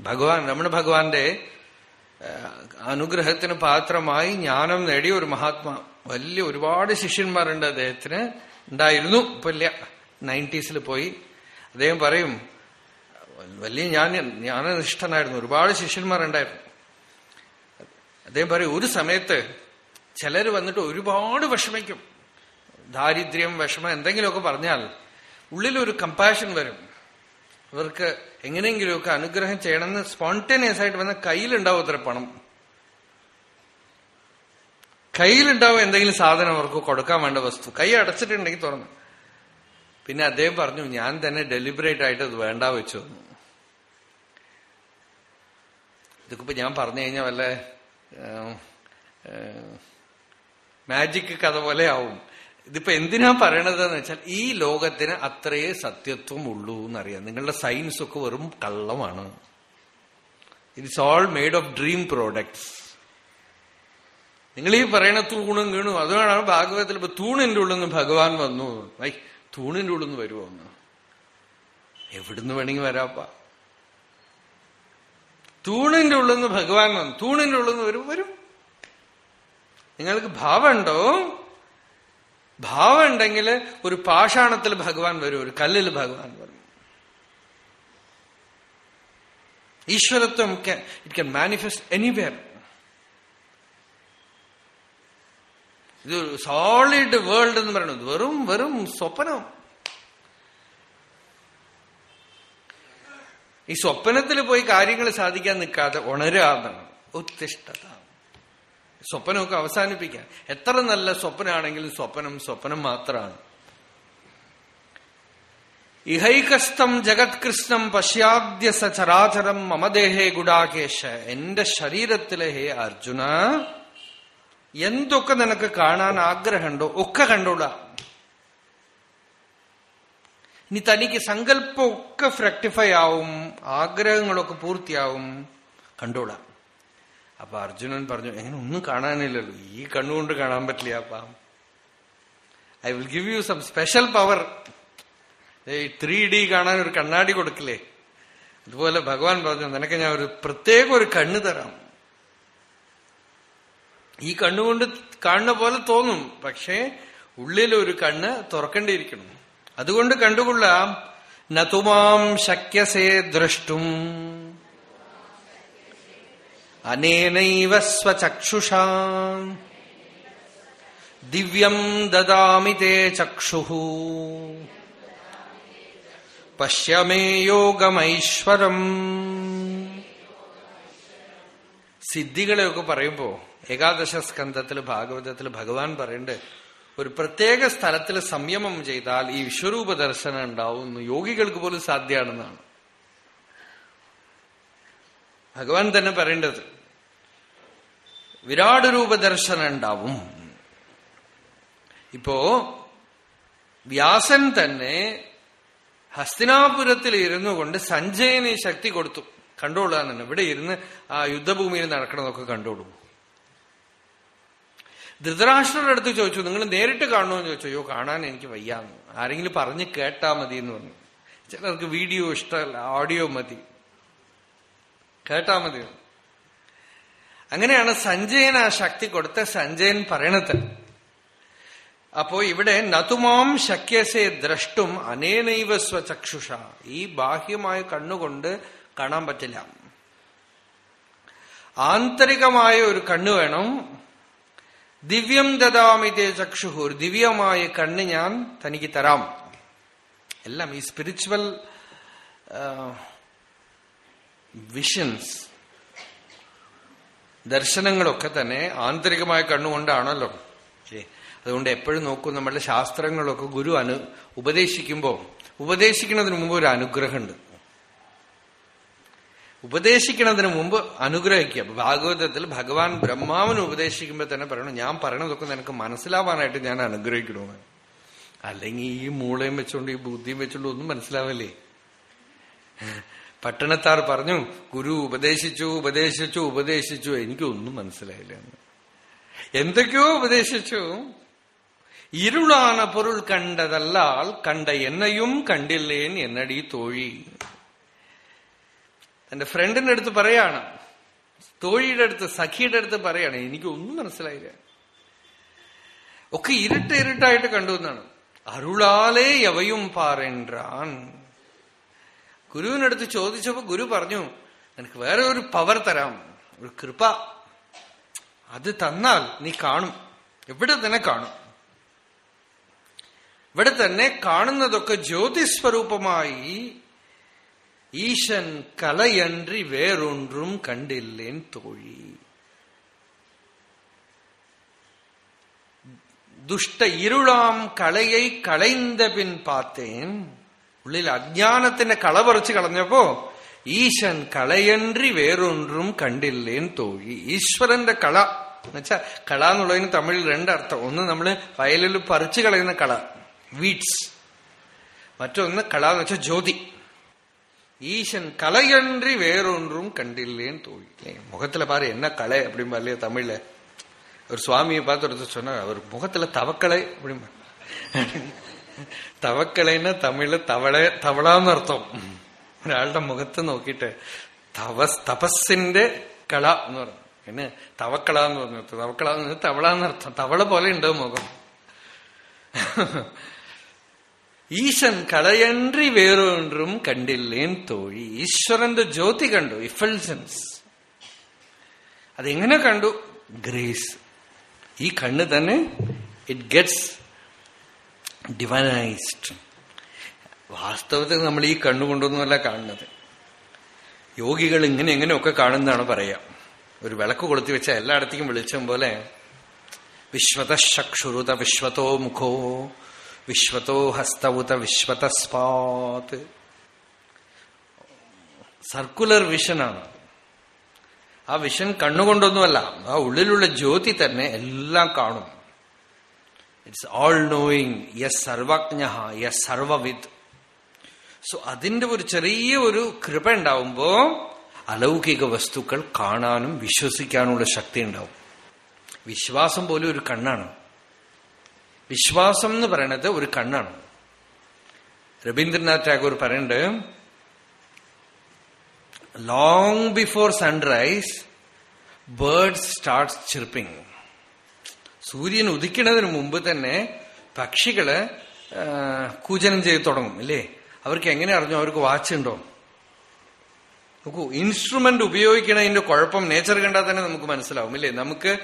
ഭഗവാൻ രമണ ഭഗവാന്റെ അനുഗ്രഹത്തിന് പാത്രമായി ജ്ഞാനം നേടിയ ഒരു മഹാത്മാ. വലിയ ഒരുപാട് ശിഷ്യന്മാരുണ്ട് അദ്ദേഹത്തിന്. ഉണ്ടായിരുന്നു. ഇപ്പൊ ഇല്ല. നയന്റീസിൽ പോയി. അദ്ദേഹം പറയും വലിയ ഞാൻ ജ്ഞാനനിഷ്ഠനായിരുന്നു. ഒരുപാട് ശിഷ്യന്മാരുണ്ടായിരുന്നു. അദ്ദേഹം പറയും ഒരു സമയത്ത് ചിലർ വന്നിട്ട് ഒരുപാട് വിഷമിക്കും. ദാരിദ്ര്യം വിഷമം എന്തെങ്കിലുമൊക്കെ പറഞ്ഞാൽ ഉള്ളിലൊരു കമ്പാഷൻ വരും. ഇവർക്ക് എങ്ങനെയെങ്കിലുമൊക്കെ അനുഗ്രഹം ചെയ്യണമെന്ന് സ്പോണ്ടേനിയസ് ആയിട്ട് വന്ന കയ്യിലുണ്ടാവും അത്ര പണം. കയ്യിലുണ്ടാവും എന്തെങ്കിലും സാധനം അവർക്ക് കൊടുക്കാൻ വേണ്ട വസ്തു. കൈ അടച്ചിട്ടുണ്ടെങ്കിൽ തുറന്നു. പിന്നെ അദ്ദേഹം പറഞ്ഞു ഞാൻ തന്നെ ഡെലിബറേറ്റ് ആയിട്ട് അത് വേണ്ട വെച്ചു. ഇതൊക്കെ ഞാൻ പറഞ്ഞു കഴിഞ്ഞാൽ വല്ല മാജിക് കഥ പോലെ ആവും. ഇതിപ്പോ എന്തിനാ പറയണതെന്ന് വെച്ചാൽ ഈ ലോകത്തിന് അത്രയേ സത്യത്വം ഉള്ളൂ എന്നറിയാം. നിങ്ങളുടെ സയൻസ് ഒക്കെ വെറും കള്ളമാണ്. It's all made of dream products നിങ്ങൾ ഈ പറയണ തൂണും കീണും അതുകൊണ്ടാണ് ഭാഗവതത്തിൽ ഇപ്പൊ തൂണിന്റെ ഉള്ളിൽ നിന്ന് ഭഗവാൻ വന്നു. ഐ തൂണിന്റെ ഉള്ളിൽ നിന്ന് വരുമോ എന്ന് എവിടുന്ന് വേണമെങ്കിൽ വരാപ്പ തൂണിന്റെ ഉള്ളിൽ നിന്ന് ഭഗവാൻ വന്നു. തൂണിന്റെ ഉള്ളിൽ നിന്ന് വരും വരും. നിങ്ങൾക്ക് ഭാവമുണ്ടോ? ഭാവം ഉണ്ടെങ്കിൽ ഒരു പാഷാണത്തിൽ ഭഗവാൻ വരും ഒരു കല്ലിൽ ഭഗവാൻ വരും. ഈശ്വരത്വം ഇറ്റ് ക്യാൻ മാനിഫെസ്റ്റ് എനിവേർ ഇത് സോളിഡ് വേൾഡ് എന്ന് പറയുന്നത് വെറും വെറും സ്വപ്നം. ഈ സ്വപ്നത്തിൽ പോയി കാര്യങ്ങൾ സാധിക്കാൻ നിൽക്കാതെ ഉണരാതാണ് ഉത്തിഷ്ഠത. സ്വപ്നമൊക്കെ അവസാനിപ്പിക്കാൻ എത്ര നല്ല സ്വപ്നമാണെങ്കിലും സ്വപ്നം സ്വപ്നം മാത്രമാണ്. ഇഹൈകസ്ഥം ജഗത്കൃഷ്ണം പശ്യാദ്യ സചരാചരം മമദേഹേ ഗുഡാകേശ. എന്റെ ശരീരത്തിലെ ഹേ അർജുന എന്തൊക്കെ നിനക്ക് കാണാൻ ആഗ്രഹമുണ്ടോ ഒക്കെ കണ്ടോളാം. ഇനി തനിക്ക് സങ്കല്പമൊക്കെ ഫ്രക്ടിഫൈ ആവും ആഗ്രഹങ്ങളൊക്കെ പൂർത്തിയാവും കണ്ടോളാം. അപ്പൊ അർജുനൻ പറഞ്ഞു എങ്ങനെ ഒന്നും കാണാനില്ലല്ലോ. ഈ കണ്ണുകൊണ്ട് കാണാൻ പറ്റില്ല അപ്പ I will give you some special power three D കാണാൻ ഒരു കണ്ണാടി കൊടുക്കില്ലേ? അതുപോലെ ഭഗവാൻ പറഞ്ഞു നിനക്ക് ഞാൻ ഒരു പ്രത്യേക ഒരു കണ്ണ് തരാം. ഈ കണ്ണുകൊണ്ട് കാണുന്ന പോലെ തോന്നും പക്ഷേ ഉള്ളിൽ ഒരു കണ്ണ് തുറക്കേണ്ടിയിരിക്കണം അതുകൊണ്ട് കണ്ടുകൊള്ളാം. നതുമാം ശക്യസേ ദ്രഷ്ടും. അനേനൈവ സ്വചക്ഷുഷാ. ദിവ്യം ദദാമി തേ ചക്ഷു പശ്യമേ യോഗമൈശ്വരം. സിദ്ധികളെയൊക്കെ പറയുമ്പോ ഏകാദശ സ്കന്ധത്തിൽ ഭാഗവതത്തിൽ ഭഗവാൻ പറയണ്ട് ഒരു പ്രത്യേക സ്ഥലത്തിൽ സംയമം ചെയ്താൽ ഈ വിശ്വരൂപ ദർശനം ഉണ്ടാവും യോഗികൾക്ക് പോലും സാധ്യമാണെന്നാണ്. ഭഗവാൻ തന്നെ പറയേണ്ടത് വിരാട് രൂപ ദർശനം ഉണ്ടാവും. ഇപ്പോ വ്യാസൻ തന്നെ ഹസ്തിനാപുരത്തിൽ ഇരുന്നു കൊണ്ട് സഞ്ജയന് ശക്തി കൊടുത്തു. കണ്ടോളാൻ തന്നെ. ഇവിടെ ഇരുന്ന് ആ യുദ്ധഭൂമിയിൽ നടക്കണതൊക്കെ കണ്ടോളൂ. ധൃതരാഷ്ട്രരുടെ അടുത്ത് ചോദിച്ചു നിങ്ങൾ നേരിട്ട് കാണുമെന്ന് ചോദിച്ചു അയ്യോ കാണാൻ എനിക്ക് വയ്യാന്ന് ആരെങ്കിലും പറഞ്ഞ് കേട്ടാ മതി എന്ന് പറഞ്ഞു. ചിലർക്ക് വീഡിയോ ഇഷ്ടമല്ല ഓഡിയോ മതി. കേട്ടാ മതി. അങ്ങനെയാണ് സഞ്ജയൻ ആ ശക്തി കൊടുത്ത സഞ്ജയൻ പറയണത്. അപ്പോ ഇവിടെ നതുമാം ശക്യസെ ദ്രഷ്ടും അനേനൈവ സ്വചക്ഷുഷ. ഈ ബാഹ്യമായ കണ്ണുകൊണ്ട് കാണാൻ പറ്റില്ല. ആന്തരികമായ ഒരു കണ്ണ് വേണം. ദിവ്യം ദദാമിതേ ഒരു ദിവ്യമായ കണ്ണ് ഞാൻ തനിക്ക് തരാം. എല്ലാം ഈ സ്പിരിച്വൽ വിഷൻസ് ദർശനങ്ങളൊക്കെ തന്നെ ആന്തരികമായ കണ്ണുകൊണ്ടാണല്ലോ. അതുകൊണ്ട് എപ്പോഴും നോക്കും നമ്മളുടെ ശാസ്ത്രങ്ങളൊക്കെ ഗുരു അനു ഉപദേശിക്കുമ്പോൾ ഉപദേശിക്കുന്നതിന് മുമ്പ് ഒരു അനുഗ്രഹമുണ്ട്. ഉപദേശിക്കുന്നതിന് മുമ്പ് അനുഗ്രഹിക്കുക. ഭാഗവതത്തിൽ ഭഗവാൻ ബ്രഹ്മാവിന് ഉപദേശിക്കുമ്പോൾ തന്നെ പറയണം ഞാൻ പറയണതൊക്കെ നിനക്ക് മനസ്സിലാവാനായിട്ട് ഞാൻ അനുഗ്രഹിക്കണമെന്ന് അല്ലെങ്കിൽ ഈ മൂളയും വെച്ചോണ്ട് ഈ ബുദ്ധിയും വെച്ചോണ്ട് ഒന്നും മനസ്സിലാവില്ലേ? പട്ടണത്താർ പറഞ്ഞു ഗുരു ഉപദേശിച്ചു ഉപദേശിച്ചു ഉപദേശിച്ചു. എനിക്കൊന്നും മനസ്സിലായില്ല എന്തൊക്കെയോ ഉപദേശിച്ചു. ഇരുളാണ പൊരുൾ കണ്ടതല്ലാൽ കണ്ട എന്നെയും കണ്ടില്ലേൻ എന്നടി തോഴി. തന്റെ ഫ്രണ്ടിന്റെ അടുത്ത് പറയാണ് തോഴിയുടെ അടുത്ത് സഖിയുടെ അടുത്ത് പറയാണ്. എനിക്കൊന്നും മനസ്സിലായില്ല. ഒക്കെ ഇരുട്ട് ഇരുട്ടായിട്ട് കണ്ടു എന്നാണ്. അരുളാലേ എവയും പാറേണ്ടാൻ ഗുരുവിനടുത്ത് ചോദിച്ചപ്പോ ഗുരു പറഞ്ഞു നിനക്ക് വേറെ ഒരു പവർ തരാം ഒരു കൃപ. അത് തന്നാൽ നീ കാണും. എവിടെ തന്നെ കാണും. ഇവിടെ തന്നെ കാണുന്നതൊക്കെ ജ്യോതിസ്വരൂപമായി ഈശൻ കലയன்றി വേറൊന്നും കണ്ടില്ലേൻ തോഴി. ദുഷ്ട ഇരുളാം கலையை களைந்த பின் பார்த்தேன் ഉള്ളിൽ അജ്ഞാനത്തിന്റെ കള പറിച്ചു കളഞ്ഞപ്പോ ഈശൻ കളയன்றി വേറൊന്നും കണ്ടില്ലേൻ തോഴി. ഈശ്വരന്റെ കള. എന്നുവെച്ചാ കള എന്നുള്ളതിന് തമിഴിൽ രണ്ടർത്ഥം. ഒന്ന് നമ്മൾ വയലിൽ പറിച്ചു കളയുന്ന കള വീഡ്സ്. മറ്റൊന്ന് കള എന്ന് വെച്ചാൽ ജ്യോതി. ഈശൻ கலையன்றி வேறொன்றும் കണ്ടില്ലേൻ തോഴി. முகத்துல பாரு என்ன கலை அப்படின்பா இல்லையா தமிழ்ல ஒரு சுவாமியை பார்த்து ஒருத்தர் சொன்னார் அவர் முகத்துல தவக்கலை அப்படின்பா തവക്കളേന് തമിഴിൽ തവള തവള എന്നർത്ഥം ഒരാളുടെ മുഖത്ത് നോക്കിയിട്ട് തപസ് തപസ്സിന്റെ കള എന്ന് പറഞ്ഞു. പിന്നെ തവക്കള എന്ന് പറഞ്ഞു. തവക്കള എന്ന് പറഞ്ഞാൽ തവള എന്നർത്ഥം തവള പോലെ ഉണ്ട് മുഖം. ഈശൻ കളയൻറി വേറൊന്നും കണ്ടില്ലേൻ തോഴി. ഈശ്വരന്റെ ജ്യോതി കണ്ടു. ഇഫൽസൻസ്. അതെങ്ങനെ കണ്ടു? ഗ്രേസ്. ഈ കണ്ണ് തന്നെ ഇറ്റ് ഗെറ്റ്സ് ഡിവൈനൈസ്ഡ് വാസ്തവത്തിൽ നമ്മൾ ഈ കണ്ണുകൊണ്ടൊന്നുമല്ല കാണുന്നത്. യോഗികൾ ഇങ്ങനെ എങ്ങനെയൊക്കെ കാണുന്നതാണ് പറയാ. ഒരു വിളക്ക് കൊളുത്തി വെച്ച എല്ലായിടത്തേക്കും വെളിച്ചം പോലെ വിശ്വത ചക്ഷുരുത വിശ്വതോ മുഖോ വിശ്വതോ ഹസ്തവുത വിശ്വതസ്പാത് സർക്കുലർ വിഷനാണ്. ആ വിഷൻ കണ്ണുകൊണ്ടൊന്നുമല്ല ആ ഉള്ളിലുള്ള ജ്യോതി തന്നെ എല്ലാം കാണും. ഇറ്റ്സ് ഓൾ നോയിങ് യസ് സർവജ്ഞ യസ് സർവവിദ് സോ അതിന്റെ ഒരു ചെറിയ ഒരു കൃപ ഉണ്ടാവുമ്പോ അലൗകിക വസ്തുക്കൾ കാണാനും വിശ്വസിക്കാനുമുള്ള ശക്തി ഉണ്ടാവും. വിശ്വാസം പോലും ഒരു കണ്ണാണ്. വിശ്വാസം എന്ന് പറയണത് ഒരു കണ്ണാണ്. രവീന്ദ്രനാഥ് ടാഗോർ പറയുന്നുണ്ട് long before sunrise birds start chirping സൂര്യൻ ഉദിക്കുന്നതിന് മുമ്പ് തന്നെ പക്ഷികൾ കൂജനം ചെയ്ത് തുടങ്ങും അല്ലേ അവർക്ക് എങ്ങനെ അറിഞ്ഞു? അവർക്ക് വാച്ച് ഉണ്ടോ? നോക്കൂ ഇൻസ്ട്രുമെന്റ് ഉപയോഗിക്കണതിന്റെ കുഴപ്പം നേച്ചർ കണ്ടാൽ തന്നെ നമുക്ക് മനസ്സിലാവും ഇല്ലേ? നമുക്ക്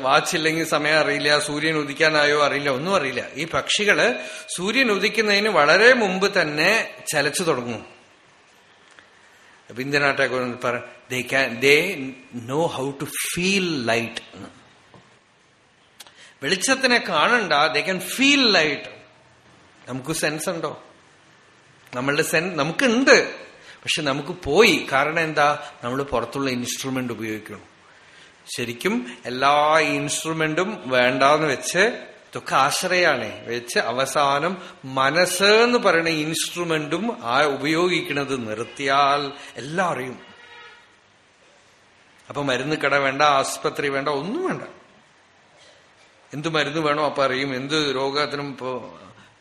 വാച്ച് ഇല്ലെങ്കിൽ സമയം അറിയില്ല സൂര്യൻ ഉദിക്കാനായോ അറിയില്ല ഒന്നും അറിയില്ല. ഈ പക്ഷികൾ സൂര്യൻ ഉദിക്കുന്നതിന് വളരെ മുമ്പ് തന്നെ ചലച്ചു തുടങ്ങും. രവീന്ദ്രനാഥ് ടാഗോർ പറ they can they know how to feel light വെളിച്ചത്തിനെ കാണണ്ട ദേ ക്യാൻ ഫീൽ ലൈറ്റ് നമുക്ക് സെൻസ് ഉണ്ടോ? നമ്മളുടെ സെൻസ് നമുക്കുണ്ട്. പക്ഷെ നമുക്ക് പോയി. കാരണം എന്താ? നമ്മൾ പുറത്തുള്ള ഇൻസ്ട്രുമെന്റ് ഉപയോഗിക്കണം. ശരിക്കും എല്ലാ ഇൻസ്ട്രുമെന്റും വേണ്ടാന്ന് വെച്ച് ഇതൊക്കെ ആശ്രയാണ്. വെച്ച് അവസാനം മനസ്സ് എന്ന് പറയുന്ന ഇൻസ്ട്രുമെന്റും ആ ഉപയോഗിക്കുന്നത് നിർത്തിയാൽ എല്ലാം അറിയും അപ്പൊ മരുന്ന് കട വേണ്ട ആസ്പത്രി വേണ്ട ഒന്നും വേണ്ട. എന്ത് മരുന്ന് വേണോ അപ്പൊ അറിയും എന്ത് രോഗത്തിനും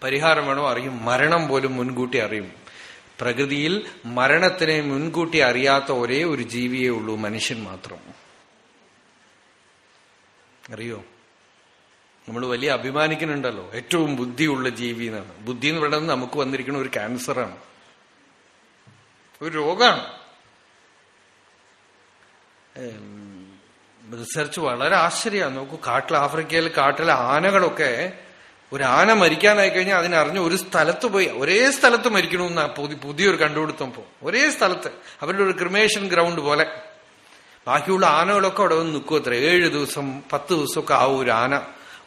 പരിഹാരം വേണോ അറിയും. മരണം പോലും മുൻകൂട്ടി അറിയും. പ്രകൃതിയിൽ മരണത്തിനെ മുൻകൂട്ടി അറിയാത്ത ഒരേ ഒരു ജീവിയേ ഉള്ളൂ മനുഷ്യൻ മാത്രം. അറിയോ? നമ്മൾ വലിയ അഭിമാനിക്കുന്നുണ്ടല്ലോ. ഏറ്റവും ബുദ്ധിയുള്ള ജീവി എന്നാണ്. ബുദ്ധി എന്ന് പറയുന്നത് നമുക്ക് വന്നിരിക്കുന്ന ഒരു ക്യാൻസറാണ്. ഒരു രോഗമാണ് റിസർച്ച് വളരെ ആശ്ചര്യമാണ്. നോക്കൂ കാട്ടിൽ ആഫ്രിക്കയിൽ കാട്ടിലെ ആനകളൊക്കെ ഒരു ആന മരിക്കാനായി കഴിഞ്ഞാൽ അതിനറിഞ്ഞ് ഒരു സ്ഥലത്ത് പോയി ഒരേ സ്ഥലത്ത് മരിക്കണമെന്ന പുതിയൊരു കണ്ടുപിടുത്തം പോ ഒരേ സ്ഥലത്ത് അവരുടെ ഒരു ക്രിമേഷൻ ഗ്രൗണ്ട് പോലെ. ബാക്കിയുള്ള ആനകളൊക്കെ അവിടെ വന്ന് നിൽക്കും അത്ര. ഏഴ് ദിവസം പത്ത് ദിവസമൊക്കെ ആവും ഒരു ആന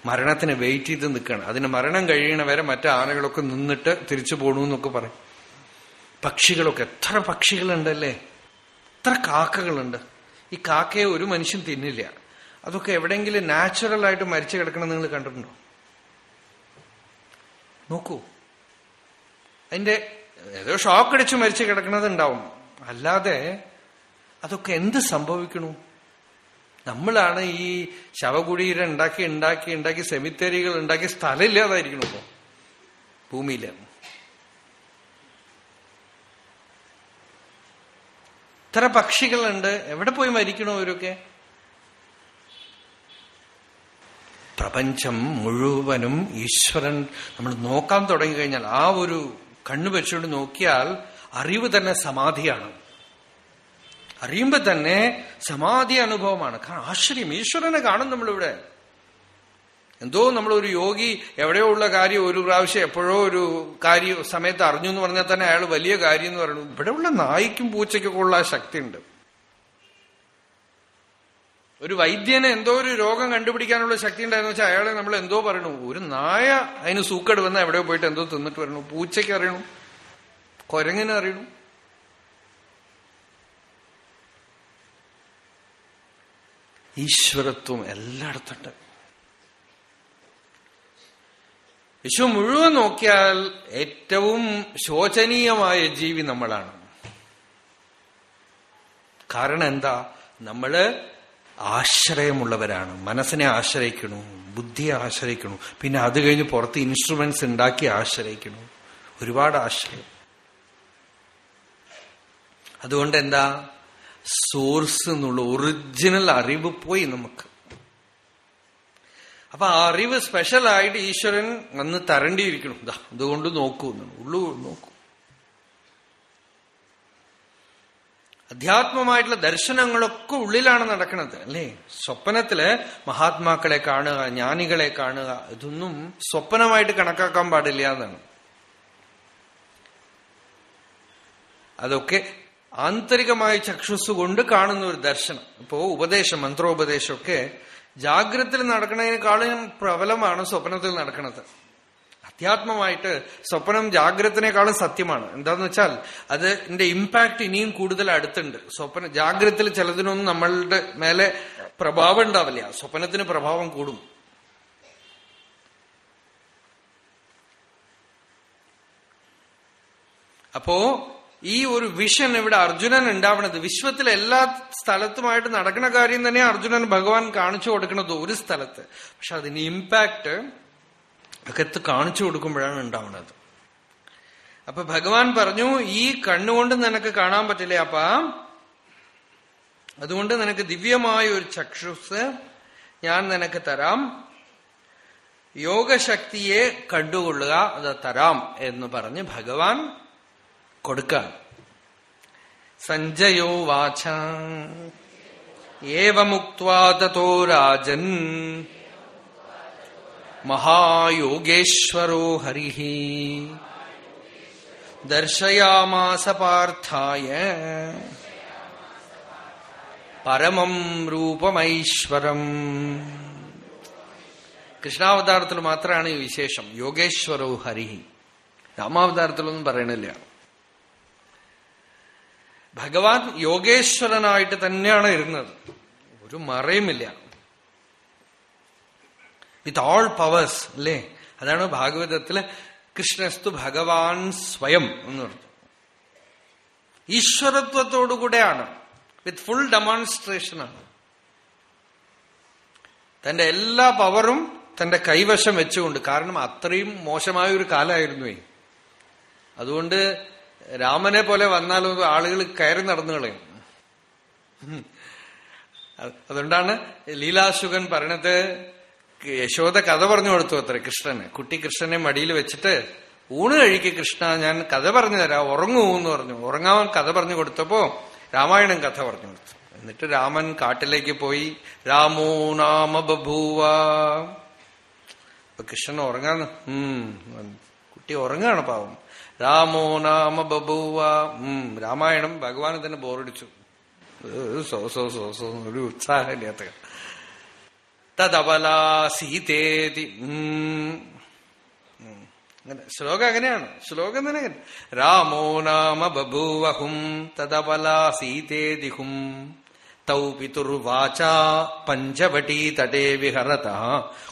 മരണത്തിന് വെയിറ്റ് ചെയ്ത് നിൽക്കണം അതിന് മരണം കഴിയണ വരെ മറ്റു ആനകളൊക്കെ നിന്നിട്ട് തിരിച്ചു പോകണമെന്നൊക്കെ പറയും. പക്ഷികളൊക്കെ എത്ര പക്ഷികളുണ്ടല്ലേ? എത്ര കാക്കകളുണ്ട്? ഈ കാക്കയെ ഒരു മനുഷ്യൻ തിന്നില്ല. അതൊക്കെ എവിടെയെങ്കിലും നാച്ചുറൽ ആയിട്ട് മരിച്ചു കിടക്കണം നിങ്ങൾ കണ്ടിട്ടുണ്ടോ? നോക്കൂ. അതിന്റെ ഏതോ ഷോക്ക് അടിച്ച് മരിച്ചു കിടക്കുന്നത് ഉണ്ടാവും അല്ലാതെ അതൊക്കെ എന്ത് സംഭവിക്കണു? നമ്മളാണ് ഈ ശവകുടീരം ഉണ്ടാക്കി ഉണ്ടാക്കി ഉണ്ടാക്കി സെമിത്തേരികൾ ഉണ്ടാക്കി സ്ഥലമില്ലാതായിരിക്കണു ഇപ്പോ. ഭൂമിയിൽ ഇത്ര പക്ഷികളുണ്ട്. എവിടെ പോയി മരിക്കണോ ഇവരൊക്കെ? പ്രപഞ്ചം മുഴുവനും ഈശ്വരൻ. നമ്മൾ നോക്കാൻ തുടങ്ങിക്കഴിഞ്ഞാൽ ആ ഒരു കണ്ണു വെച്ചുകൊണ്ട് നോക്കിയാൽ അറിവ് തന്നെ സമാധിയാണ്. അറിയുമ്പോ തന്നെ സമാധി അനുഭവമാണ്. കാരണം ആശ്ചര്യം ഈശ്വരനെ കാണും നമ്മളിവിടെ. എന്തോ നമ്മളൊരു യോഗി എവിടെയോ ഉള്ള കാര്യം ഒരു പ്രാവശ്യം എപ്പോഴോ ഒരു കാര്യം സമയത്ത് അറിഞ്ഞു എന്ന് പറഞ്ഞാൽ തന്നെ അയാൾ വലിയ കാര്യം എന്ന് പറയുന്നു. ഇവിടെ ഉള്ള നായ്ക്കും പൂച്ചയ്ക്കൊക്കെ ഉള്ള ശക്തി ഉണ്ട് ഒരു വൈദ്യന് എന്തോ ഒരു രോഗം കണ്ടുപിടിക്കാനുള്ള ശക്തി ഉണ്ടായിരുന്നു വെച്ചാൽ അയാളെ നമ്മൾ എന്തോ പറയണു. ഒരു നായ അതിന് സൂക്കേട് വന്ന എവിടെയോ പോയിട്ട് എന്തോ തിന്നിട്ട് വരണു. പൂച്ചയ്ക്ക് അറിയണു. കൊരങ്ങിന് അറിയണു. ഈശ്വരത്വം എല്ലായിടത്തുണ്ട് വിശ്വം മുഴുവൻ നോക്കിയാൽ ഏറ്റവും ശോചനീയമായ ജീവി നമ്മളാണ്. കാരണം എന്താ? നമ്മൾ ആശ്രയമുള്ളവരാണ്. മനസ്സിനെ ആശ്രയിക്കണു ബുദ്ധിയെ ആശ്രയിക്കണു. പിന്നെ അത് കഴിഞ്ഞ് പുറത്ത് ഇൻസ്ട്രുമെന്റ്സ് ഉണ്ടാക്കി ആശ്രയിക്കണു. ഒരുപാട് ആശ്രയം. അതുകൊണ്ട് എന്താ? സോഴ്സ് എന്നുള്ള ഒറിജിനൽ അറിവ് പോയി നമുക്ക്. അപ്പൊ ആ അറിവ് സ്പെഷ്യലായിട്ട് ഈശ്വരൻ അന്ന് തരണ്ടിയിരിക്കണം ഇതാ അതുകൊണ്ട് നോക്കൂ ഉള്ളു നോക്കൂ. അധ്യാത്മമായിട്ടുള്ള ദർശനങ്ങളൊക്കെ ഉള്ളിലാണ് നടക്കുന്നത് അല്ലേ? സ്വപ്നത്തിൽ മഹാത്മാക്കളെ കാണുക ജ്ഞാനികളെ കാണുക ഇതൊന്നും സ്വപ്നമായിട്ട് കണക്കാക്കാൻ പാടില്ല എന്നാണ്. അതൊക്കെ ആന്തരികമായ ചക്ഷുസ് കൊണ്ട് കാണുന്ന ഒരു ദർശനം. ഇപ്പോ ഉപദേശം മന്ത്രോപദേശമൊക്കെ ജാഗ്രതയിൽ നടക്കുന്നതിനേക്കാളും പ്രബലമാണ് സ്വപ്നത്തിൽ നടക്കുന്നത് അധ്യാത്മമായിട്ട് സ്വപ്നം ജാഗ്രതനേക്കാളും സത്യമാണ്. എന്താന്ന് വെച്ചാൽ അതിന്റെ ഇമ്പാക്ട് ഇനിയും കൂടുതൽ അടുത്തുണ്ട്. സ്വപ്ന ജാഗ്രതയിൽ ചിലതിനൊന്നും നമ്മളുടെ മേലെ പ്രഭാവം ഉണ്ടാവില്ല. സ്വപ്നത്തിന് പ്രഭാവം കൂടും. അപ്പോ ഈ ഒരു വിഷൻ ഇവിടെ അർജുനൻ ഉണ്ടാവണത്. വിശ്വത്തിലെ എല്ലാ സ്ഥലത്തുമായിട്ട് നടക്കുന്ന കാര്യം തന്നെ അർജുനൻ ഭഗവാൻ കാണിച്ചു കൊടുക്കുന്നത് ഒരു സ്ഥലത്ത്. പക്ഷെ അതിന് ഇമ്പാക്ട് അകത്ത് കാണിച്ചു കൊടുക്കുമ്പോഴാണ് ഉണ്ടാവുന്നത് അപ്പൊ ഭഗവാൻ പറഞ്ഞു ഈ കണ്ണുകൊണ്ട് നിനക്ക് കാണാൻ പറ്റില്ല അപ്പ? അതുകൊണ്ട് നിനക്ക് ദിവ്യമായ ഒരു ചക്ഷുസ് ഞാൻ നിനക്ക് തരാം. യോഗശക്തിയെ കണ്ടുകൊള്ളുക അത് തരാം എന്ന് പറഞ്ഞ് ഭഗവാൻ കൊടുക്കാൻ സഞ്ജയോ വാച. ഏവമുക്തോ രാജൻ. മഹായോഗേശ്വരോ ഹരി. ദർശയാമാസ പാർത്ഥായ. പരമം രൂപമൈശ്വരം. കൃഷ്ണാവതാരത്തിൽ മാത്രമാണ് ഈ വിശേഷം. യോഗേശ്വരോ ഹരി. രാമാവതാരത്തിലൊന്നും പറയണില്ല. ഭഗവാൻ യോഗേശ്വരനായിട്ട് തന്നെയാണ് ഇരുന്നത്. ഒരു മറയുമില്ല. വിത്ത് ഓൾ പവേഴ്സ് അല്ലേ? അതാണ് ഭാഗവതത്തിൽ കൃഷ്ണസ്തു ഭഗവാൻ സ്വയം എന്ന് പറഞ്ഞു ഈശ്വരത്വത്തോടുകൂടെയാണ് വിത്ത് ഫുൾ ഡെമോൺസ്ട്രേഷനാണ് തന്റെ എല്ലാ പവറും തന്റെ കൈവശം വെച്ചുകൊണ്ട് കാരണം അത്രയും മോശമായ ഒരു കാലമായിരുന്നു അതുകൊണ്ട് രാമനെ പോലെ വന്നാലും ആളുകൾ കയറി നടന്നു കളയും. അതുകൊണ്ടാണ് ലീലാശുകൻ പറയണത് യശോദ കഥ പറഞ്ഞു കൊടുത്തു അത്ര കൃഷ്ണന്. കുട്ടി കൃഷ്ണനെ മടിയിൽ വെച്ചിട്ട് ഊണ് കഴിക്കുക കൃഷ്ണ ഞാൻ കഥ പറഞ്ഞു തരാം ഉറങ്ങൂ എന്ന് പറഞ്ഞു. ഉറങ്ങാൻ കഥ പറഞ്ഞു കൊടുത്തപ്പോ രാമായണം കഥ പറഞ്ഞു കൊടുത്തു. എന്നിട്ട് രാമൻ കാട്ടിലേക്ക് പോയി രാമോ നാമ ബഭൂവ. കൃഷ്ണൻ ഉറങ്ങാന്ന് ഉം കുട്ടി ഉറങ്ങാണ് പാവം. രാമോ നാമ ബഭൂവ. രാമായണം ഭഗവാന് തന്നെ ബോറടിച്ചു. സോ സോ സോ സോ ഒരു ഉത്സാഹമില്ലാത്ത തദവലാ സീതേതി. അങ്ങനെ ശ്ലോകം അങ്ങനെയാണ്. ശ്ലോകം തന്നെ അങ്ങനെ. രാമോ നാമ ബഭൂവഹും തദബല സീതേതിഹും. തൗ പിതുർവാച പഞ്ചവടി തടേ വിഹരത.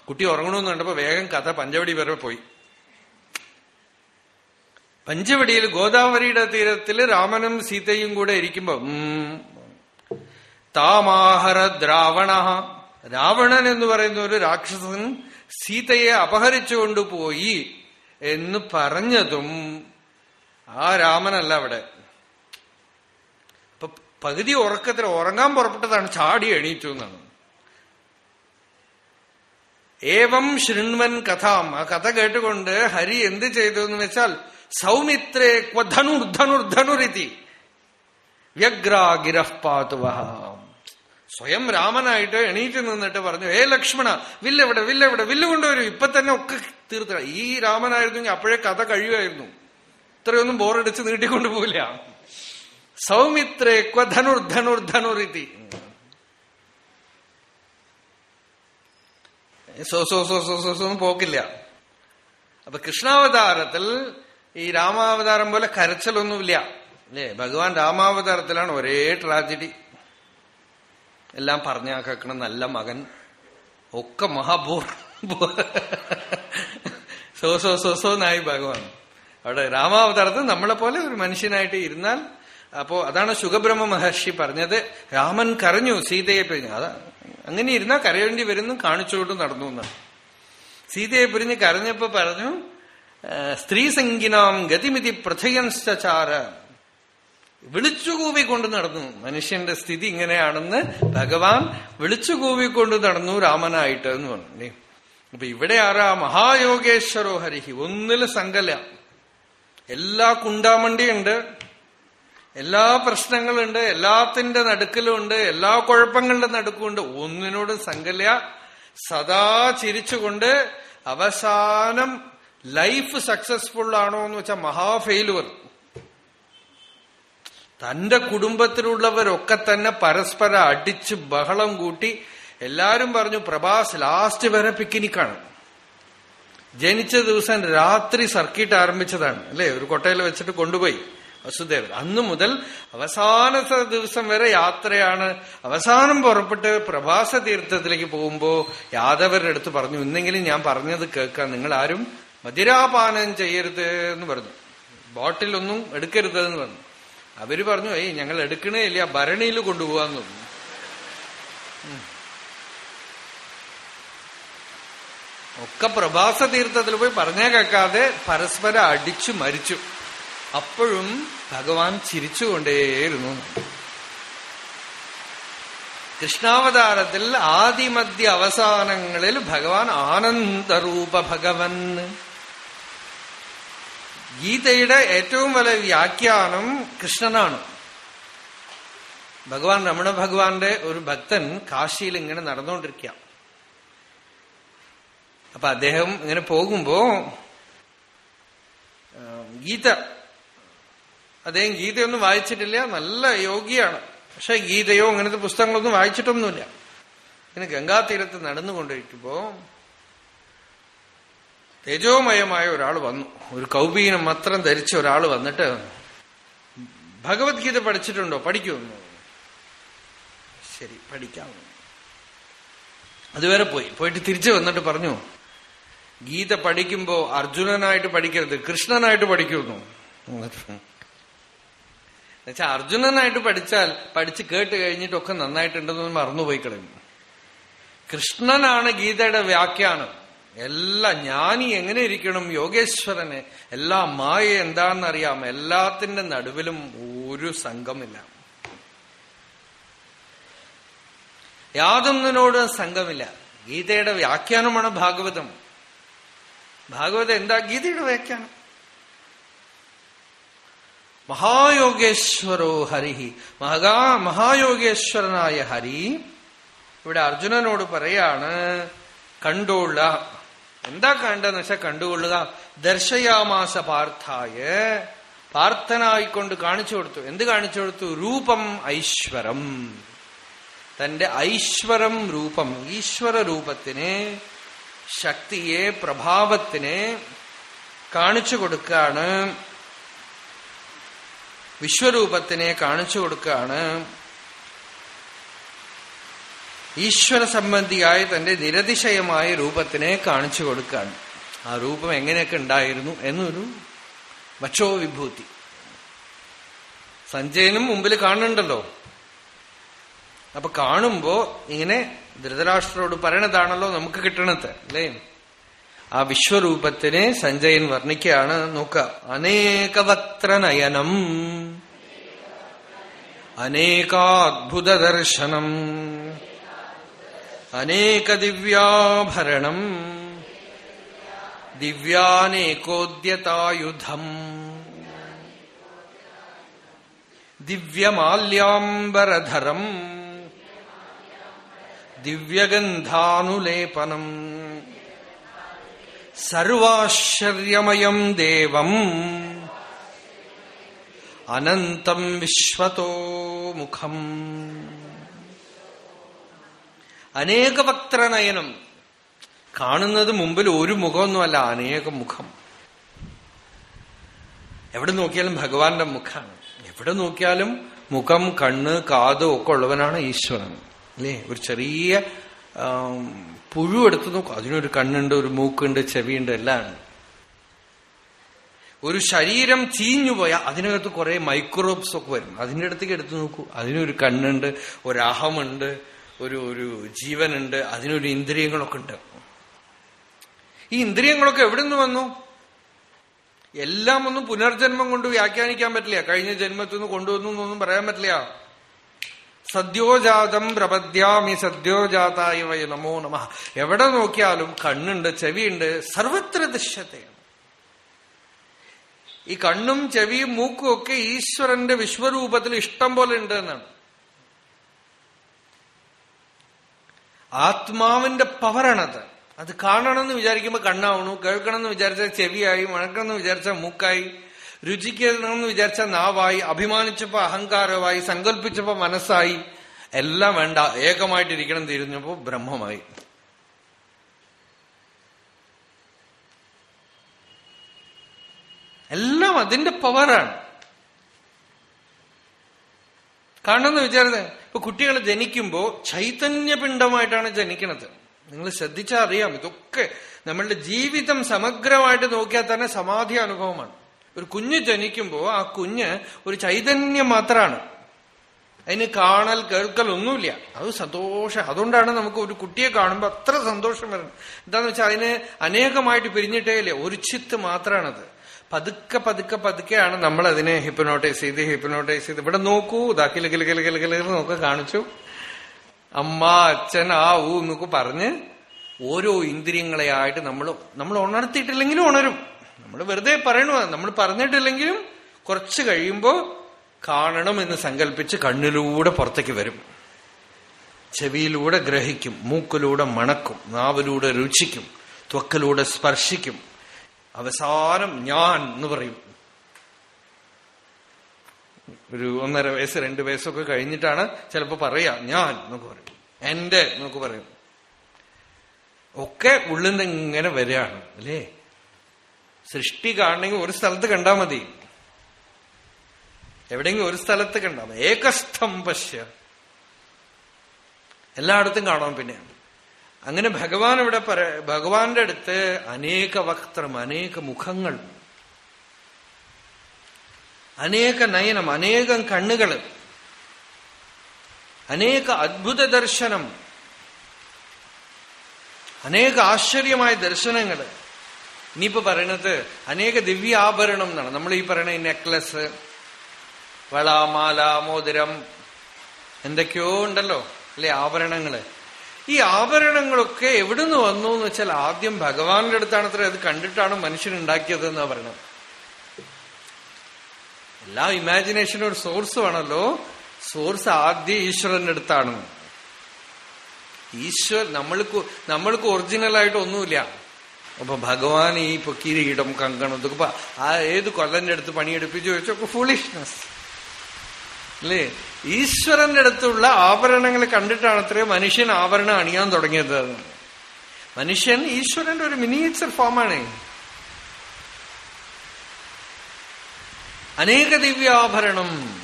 കുട്ടി ഉറങ്ങണമെന്ന് കണ്ടപ്പോ വേഗം കഥ പഞ്ചവടി വരെ പോയി. പഞ്ചവടിയിൽ ഗോദാവരിയുടെ തീരത്തിൽ രാമനും സീതയും കൂടെ ഇരിക്കുമ്പോ താമാഹര ദ്രാവണ. രാവണൻ എന്ന് പറയുന്ന ഒരു രാക്ഷസൻ സീതയെ അപഹരിച്ചുകൊണ്ടുപോയി എന്ന് പറഞ്ഞതും ആ രാമനല്ല അവിടെ. ഇപ്പൊ പകുതി ഉറക്കത്തിൽ ഉറങ്ങാൻ പുറപ്പെട്ടതാണ് ചാടി എണീറ്റു എന്നാണ്. ഏവം ശൃൺവൻ കഥാം. ആ കഥ കേട്ടുകൊണ്ട് ഹരി എന്ത് ചെയ്തു എന്ന് വെച്ചാൽ സൗമിത്രേ ക്വധനുർധനുർധനുരിതി ധനുർ പാതുവഹ സ്വയം രാമനായിട്ട് എണീറ്റ് നിന്നിട്ട് പറഞ്ഞു ഏ ലക്ഷ്മണ വില്ലെവിടെ വില്ലെവിടെ വില്ല് കൊണ്ടുവരും. ഇപ്പൊ തന്നെ ഒക്കെ തീർത്ത ഈ രാമനായിരുന്നെങ്കിൽ അപ്പോഴേ കഥ കഴിയുമായിരുന്നു. ഇത്രയൊന്നും ബോറടിച്ച് നീട്ടിക്കൊണ്ടു സൗമിത്രേ ക്വധനുർധനുർധനുരിതി ധനുർ ധനുരിതി സോ സോ സോ സോ സോ ഒന്നും പോക്കില്ല. അപ്പൊ കൃഷ്ണാവതാരത്തിൽ ഈ രാമാവതാരം പോലെ കരച്ചിലൊന്നുമില്ല. അല്ലേ? ഭഗവാൻ രാമാവതാരത്തിലാണ് ഒരേ ട്രാജഡി എല്ലാം പറഞ്ഞാ കേൾക്കണം നല്ല മകൻ. ഒക്കെ മഹാബോർ സോ സോ സോ സോ നായി ഭഗവാൻ. അവിടെ രാമാവതാരത്തിൽ നമ്മളെ പോലെ ഒരു മനുഷ്യനായിട്ട് ഇരുന്നാൽ അപ്പോ അതാണ് സുഖബ്രഹ്മ മഹർഷി പറഞ്ഞത്. രാമൻ കരഞ്ഞു സീതയെ പിരിഞ്ഞു. അതാ അങ്ങനെ ഇരുന്നാൽ കരയേണ്ടി വരുന്നു കാണിച്ചുകൊണ്ട് നടന്നു എന്നാണ്. സീതയെ പിരിഞ്ഞ് കരഞ്ഞപ്പോ പറഞ്ഞു സ്ത്രീ സംഗിനാം ഗതിമിതി വിളിച്ചുകൂവി വിളിച്ചുകൂവിക്കൊണ്ട് നടന്നു. മനുഷ്യന്റെ സ്ഥിതി ഇങ്ങനെയാണെന്ന് ഭഗവാൻ വിളിച്ചുകൂവിക്കൊണ്ട് നടന്നു രാമനായിട്ട് എന്ന് പറഞ്ഞു അപ്പൊ ഇവിടെ ആരാ? മഹായോഗേശ്വരോ ഹരിഹി. ഒന്നിൽ സങ്കല. എല്ലാ കുണ്ടാമണ്ടിയുണ്ട് എല്ലാ പ്രശ്നങ്ങളുണ്ട് എല്ലാത്തിന്റെ നടുക്കിലുണ്ട് എല്ലാ കുഴപ്പങ്ങളുടെ നടുക്കുമുണ്ട്. ഒന്നിനോടും സങ്കല. സദാ ചിരിച്ചുകൊണ്ട് അവസാനം ലൈഫ് സക്സസ്ഫുൾ ആണോ എന്ന് വെച്ചാൽ മഹാ ഫെയിലുവർ തന്റെ കുടുംബത്തിലുള്ളവരൊക്കെ തന്നെ പരസ്പരം അടിച്ച് ബഹളം കൂട്ടി എല്ലാരും പറഞ്ഞു പ്രഭാസ് ലാസ്റ്റ് വരെ പിക്നിക്കാണ് ജനിച്ച ദിവസം രാത്രി സർക്കിട്ട് ആരംഭിച്ചതാണ്. അല്ലെ? ഒരു കൊട്ടയിൽ വെച്ചിട്ട് കൊണ്ടുപോയി. വസുദേവൻ. അന്നു മുതൽ അവസാന ദിവസം വരെ യാത്രയാണ്. അവസാനം പുറപ്പെട്ട് പ്രഭാസ തീർത്ഥത്തിലേക്ക് പോകുമ്പോ യാദവരുടെ അടുത്ത് പറഞ്ഞു ഇന്നെങ്കിലും ഞാൻ പറഞ്ഞത് കേൾക്കാം. നിങ്ങൾ ആരും മതിരാപാനം ചെയ്യരുത് എന്ന് പറഞ്ഞു. ബോട്ടിലൊന്നും എടുക്കരുത് എന്ന് പറഞ്ഞു. അവർ പറഞ്ഞു ഏയ് ഞങ്ങൾ എടുക്കണേ ഇല്ല ഭരണിയിൽ കൊണ്ടുപോകാന്ന് പറഞ്ഞു. ഒക്കെ പ്രഭാസ തീർത്ഥത്തിൽ പോയി പറഞ്ഞേ കേൾക്കാതെ പരസ്പരം അടിച്ചു മരിച്ചു. അപ്പോഴും ഭഗവാൻ ചിരിച്ചുകൊണ്ടേയിരുന്നു. കൃഷ്ണാവതാരത്തിൽ ആദിമധ്യ അവസാനങ്ങളിൽ ഭഗവാൻ ആനന്ദരൂപ ഭഗവൻ. ഗീതയുടെ ഏറ്റവും വലിയ വ്യാഖ്യാനം കൃഷ്ണനാണ്. ഭഗവാൻ രമണ ഭഗവാന്റെ ഒരു ഭക്തൻ കാശിയിൽ ഇങ്ങനെ നടന്നുകൊണ്ടിരിക്കുക. അപ്പൊ അദ്ദേഹം ഇങ്ങനെ പോകുമ്പോ ഗീത. അദ്ദേഹം ഗീതയൊന്നും വായിച്ചിട്ടില്ല നല്ല യോഗിയാണ്. പക്ഷെ ഗീതയോ അങ്ങനത്തെ പുസ്തകങ്ങളൊന്നും വായിച്ചിട്ടൊന്നുമില്ല. ഇങ്ങനെ ഗംഗാതീരത്ത് നടന്നുകൊണ്ടിരിക്കുമ്പോ തേജോമയമായ ഒരാൾ വന്നു. ഒരു കൗപീനം മാത്രം ധരിച്ച ഒരാൾ വന്നിട്ട് ഭഗവത്ഗീത പഠിച്ചിട്ടുണ്ടോ? പഠിക്കുമെന്ന് ശരി പഠിക്കാം. അതുവരെ പോയി. പോയിട്ട് തിരിച്ചു വന്നിട്ട് പറഞ്ഞു ഗീത പഠിക്കുമ്പോ അർജുനനായിട്ട് പഠിക്കരുത് കൃഷ്ണനായിട്ട് പഠിക്കുന്നു എന്നുവെച്ചാൽ അർജുനനായിട്ട് പഠിച്ചാൽ പഠിച്ച് കേട്ട് കഴിഞ്ഞിട്ടൊക്കെ നന്നായിട്ടുണ്ടെന്ന് മറന്നുപോയി കളയും കൃഷ്ണനാണ് ഗീതയുടെ വ്യാഖ്യാനം. എല്ലാ ജ്ഞാനി എങ്ങനെ ഇരിക്കണം? യോഗേശ്വരന് എല്ലാ മായ എന്താണെന്നറിയാം. എല്ലാത്തിന്റെ നടുവിലും ഒരു സംഘമില്ല. യാതൊന്നിനോട് സംഘമില്ല. ഗീതയുടെ വ്യാഖ്യാനമാണ് ഭാഗവതം. ഭാഗവതം എന്താ? ഗീതയുടെ വ്യാഖ്യാനം. മഹായോഗേശ്വരോ ഹരിഹി. മഹാ മഹായോഗേശ്വരനായ ഹരി ഇവിടെ അർജുനനോട് പറയാണ് കണ്ടോള. എന്താ കണ്ടെന്ന് വെച്ചാൽ കണ്ടുകൊള്ളുക. ദർശയാമാസ പാർത്ഥായ പാർത്ഥനായിക്കൊണ്ട് കാണിച്ചു കൊടുത്തു. എന്ത് കാണിച്ചു കൊടുത്തു? രൂപം ഐശ്വരം. തന്റെ ഐശ്വരം രൂപം ഈശ്വര രൂപത്തിനെ ശക്തിയെ പ്രഭാവത്തിനെ കാണിച്ചു കൊടുക്കാണ് വിശ്വരൂപത്തിനെ കാണിച്ചു കൊടുക്കുകയാണ്. ഈശ്വര സംബന്ധിയായ തന്റെ നിരതിശയമായ രൂപത്തിനെ കാണിച്ചു കൊടുക്കുകയാണ് ആ രൂപം എങ്ങനെയൊക്കെ ഉണ്ടായിരുന്നു എന്നൊരു വച്ചോ വിഭൂതി. സഞ്ജയനും മുമ്പിൽ കാണുന്നുണ്ടല്ലോ. അപ്പൊ കാണുമ്പോ ഇങ്ങനെ ധൃതരാഷ്ട്രോട് പറയണതാണല്ലോ നമുക്ക് കിട്ടണത് അല്ലേ? ആ വിശ്വരൂപത്തിനെ സഞ്ജയൻ വർണിക്കുകയാണ്. നോക്ക. അനേകവക്ര നയനം. അനേകാത്ഭുതദർശനം അനേകദിവ്യാഭരണം. ദിവ്യാനേകോദ്യതായുധം. ദിവ്യമാല്യാംബരധരം. ദിവ്യഗന്ധാനുലേപനം. സർവാശ്ചര്യമയം ദേവം. അനന്തം വിശ്വതോ മുഖം. അനേകവക്ത്രനയനം കാണുന്നത് മുമ്പിൽ ഒരു മുഖമൊന്നുമല്ല അനേക മുഖം. എവിടെ നോക്കിയാലും ഭഗവാന്റെ മുഖമാണ് എവിടെ നോക്കിയാലും മുഖം കണ്ണ് കാത് ഒക്കെ ഉള്ളവനാണ് ഈശ്വരൻ. അല്ലേ? ഒരു ചെറിയ പുഴു എടുത്തു നോക്കും. അതിനൊരു കണ്ണുണ്ട് ഒരു മൂക്കുണ്ട് ചെവിയുണ്ട് എല്ലാം ഉണ്ട്. ഒരു ശരീരം ചീഞ്ഞുപോയാൽ അതിനകത്ത് കുറെ മൈക്രോബ്സ് ഒക്കെ വരും. അതിന്റെ അടുത്തേക്ക് എടുത്തു നോക്കൂ. അതിനൊരു കണ്ണുണ്ട് ഒരഹമുണ്ട് ഒരു ഒരു ജീവനുണ്ട് അതിനൊരു ഇന്ദ്രിയങ്ങളൊക്കെ ഉണ്ട്. ഈ ഇന്ദ്രിയങ്ങളൊക്കെ എവിടെ നിന്ന് വന്നു? എല്ലാം ഒന്നും പുനർജന്മം കൊണ്ട് വ്യാഖ്യാനിക്കാൻ പറ്റില്ല. കഴിഞ്ഞ ജന്മത്തിൽ നിന്ന് കൊണ്ടുവന്നു എന്നൊന്നും പറയാൻ പറ്റില്ല. സദ്യോജാതം പ്രപദ്യാമി സദ്യോജാതായ നമോ നമ. എവിടെ നോക്കിയാലും കണ്ണുണ്ട് ചെവിയുണ്ട് സർവത്ര ദൃശ്യതയാണ്. ഈ കണ്ണും ചെവിയും മൂക്കും ഒക്കെ ഈശ്വരന്റെ വിശ്വരൂപത്തിൽ ഇഷ്ടം പോലെ ഉണ്ട് എന്നാണ്. ആത്മാവിന്റെ പവറാണത്. അത് കാണണം എന്ന് വിചാരിക്കുമ്പോൾ കണ്ണാവണു കേൾക്കണം എന്ന് വിചാരിച്ചാൽ ചെവിയായി മണക്കണം എന്ന് വിചാരിച്ചാൽ മൂക്കായി രുചിക്കണമെന്ന് വിചാരിച്ചാൽ നാവായി അഭിമാനിച്ചപ്പോ അഹങ്കാരമായി സങ്കല്പിച്ചപ്പോ മനസ്സായി എല്ലാം വേണ്ട ഏകമായിട്ടിരിക്കണം തിരിഞ്ഞപ്പോ ബ്രഹ്മമായി. എല്ലാം അതിന്റെ പവറാണ്. കാണണമെന്ന് വിചാരിത ഇപ്പൊ കുട്ടികൾ ജനിക്കുമ്പോ ചൈതന്യപിണ്ഡമായിട്ടാണ് ജനിക്കുന്നത് നിങ്ങൾ ശ്രദ്ധിച്ചാൽ അറിയാം ഇതൊക്കെ നമ്മളുടെ ജീവിതം സമഗ്രമായിട്ട് നോക്കിയാൽ തന്നെ സമാധി അനുഭവമാണ്. ഒരു കുഞ്ഞ് ജനിക്കുമ്പോ ആ കുഞ്ഞ് ഒരു ചൈതന്യം മാത്രമാണ് അതിന് കാണൽ കേൾക്കൽ ഒന്നുമില്ല. അത് സന്തോഷം. അതുകൊണ്ടാണ് നമുക്ക് ഒരു കുട്ടിയെ കാണുമ്പോൾ അത്ര സന്തോഷം വരുന്നത്. എന്താന്ന് വെച്ചാൽ അതിന് അനേകമായിട്ട് പിരിഞ്ഞിട്ടേ ഇല്ല. ഒരു ചിത്ത് മാത്രമാണത് പതുക്കെ പതുക്കെ പതുക്കെയാണ് നമ്മൾ അതിനെ ഹിപ്പനോട്ടൈസ് ചെയ്ത് ഹിപ്പനോട്ടൈസ് ചെയ്ത് ഇവിടെ നോക്കൂ ഇതാ കില കില കില കില നോക്കെ കാണിച്ചു. അമ്മ അച്ഛൻ ആ ഊ എന്നൊക്കെ പറഞ്ഞ് ഓരോ ഇന്ദ്രിയങ്ങളെയായിട്ട് നമ്മൾ നമ്മൾ ഉണർത്തിയിട്ടില്ലെങ്കിലും ഉണരും. നമ്മൾ വെറുതെ പറയണു നമ്മൾ പറഞ്ഞിട്ടില്ലെങ്കിലും കുറച്ച് കഴിയുമ്പോൾ കാണണം എന്ന് സങ്കല്പിച്ച് കണ്ണിലൂടെ പുറത്തേക്ക് വരും. ചെവിയിലൂടെ ഗ്രഹിക്കും മൂക്കിലൂടെ മണക്കും നാവിലൂടെ രുചിക്കും ത്വക്കിലൂടെ സ്പർശിക്കും. അവസാനം ഞാൻ എന്ന് പറയും. ഒരു ഒന്നര വയസ്സ് രണ്ട് വയസ്സൊക്കെ കഴിഞ്ഞിട്ടാണ് ചിലപ്പോ പറയാ ഞാൻ എന്നൊക്കെ പറയും. എന്റെ എന്നൊക്കെ പറയും. ഒക്കെ ഉള്ളിൽ നിന്ന് ഇങ്ങനെ വരികയാണ് അല്ലേ? സൃഷ്ടി കാണണമെങ്കിൽ ഒരു സ്ഥലത്ത് കണ്ടാ മതി. എവിടെയെങ്കിലും ഒരു സ്ഥലത്ത് കണ്ടാ മതി. ഏകസ്ഥം പശ്യ എല്ലായിടത്തും കാണാം പിന്നെ അങ്ങനെ ഭഗവാൻ ഇവിടെ പറ ഭഗവാന്റെ അടുത്ത് അനേക വക്ത്രം അനേക മുഖങ്ങൾ അനേക നയനം അനേകം കണ്ണുകൾ അനേക അത്ഭുത ദർശനം അനേക ആശ്ചര്യമായ ദർശനങ്ങൾ. ഇനിയിപ്പോ പറയണത് അനേക ദിവ്യ ആഭരണം എന്നാണ്. നമ്മൾ ഈ പറയണ നെക്ലസ് വള മാല മോതിരം എന്തൊക്കെയോ ഉണ്ടല്ലോ അല്ലെ ആഭരണങ്ങൾ. ഈ ആഭരണങ്ങളൊക്കെ എവിടുന്ന് വന്നു എന്ന് വെച്ചാൽ ആദ്യം ഭഗവാന്റെ അടുത്താണ് അത്ര അത് കണ്ടിട്ടാണ് എന്നാ പറയണത്. എല്ലാ ഇമാജിനേഷനും ഒരു സോഴ്സ് വേണമല്ലോ സോഴ്സ് ആദ്യം ഈശ്വരന്റെ അടുത്താണ്. ഈശ്വർ നമ്മൾക്ക് നമ്മൾക്ക് ഒറിജിനലായിട്ട് ഒന്നുമില്ല. അപ്പൊ ഭഗവാൻ ഈ ഇപ്പൊ കിരീടം കങ്കണം ഇതൊക്കെ ആ ഏത് കൊല്ലന്റെ അടുത്ത് പണിയെടുപ്പിച്ച് ചോദിച്ചൊക്കെ ഫുളിഷ്നെസ് അല്ലേ ഈശ്വരന്റെ അടുത്തുള്ള ആഭരണങ്ങൾ കണ്ടിട്ടാണ് അത്രയും മനുഷ്യൻ ആഭരണം അണിയാൻ തുടങ്ങിയത്. മനുഷ്യൻ ഈശ്വരന്റെ ഒരു മിനിയേച്ചർ ഫോമാണ് അനേക ദിവ്യാഭരണം.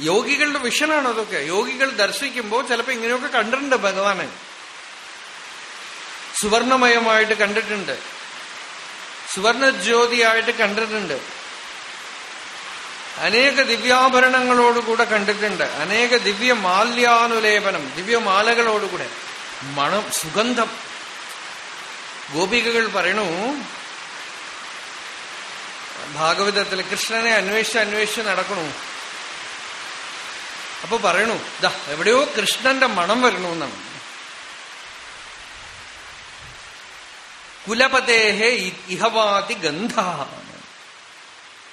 യോഗികളുടെ വിഷനാണ് അതൊക്കെ? യോഗികൾ ദർശിക്കുമ്പോൾ ചിലപ്പോ ഇങ്ങനെയൊക്കെ കണ്ടിട്ടുണ്ട് ഭഗവാനെ. സുവർണമയമായിട്ട് കണ്ടിട്ടുണ്ട്. സുവർണ ജ്യോതിയായിട്ട് കണ്ടിട്ടുണ്ട്. അനേക ദിവ്യാഭരണങ്ങളോടുകൂടെ കണ്ടിട്ടുണ്ട്. അനേക ദിവ്യ മാല്യാനുലേപനം ദിവ്യമാലകളോടുകൂടെ. മണം സുഗന്ധം. ഗോപികകൾ പറയണു ഭാഗവതത്തിൽ കൃഷ്ണനെ അന്വേഷിച്ച് അന്വേഷിച്ച് നടക്കണു. അപ്പൊ പറയണു ദാ എവിടെയോ കൃഷ്ണന്റെ മണം വരണമെന്നാണ്. കുലപതേഹേ ഇഹവാതി ഗന്ധ.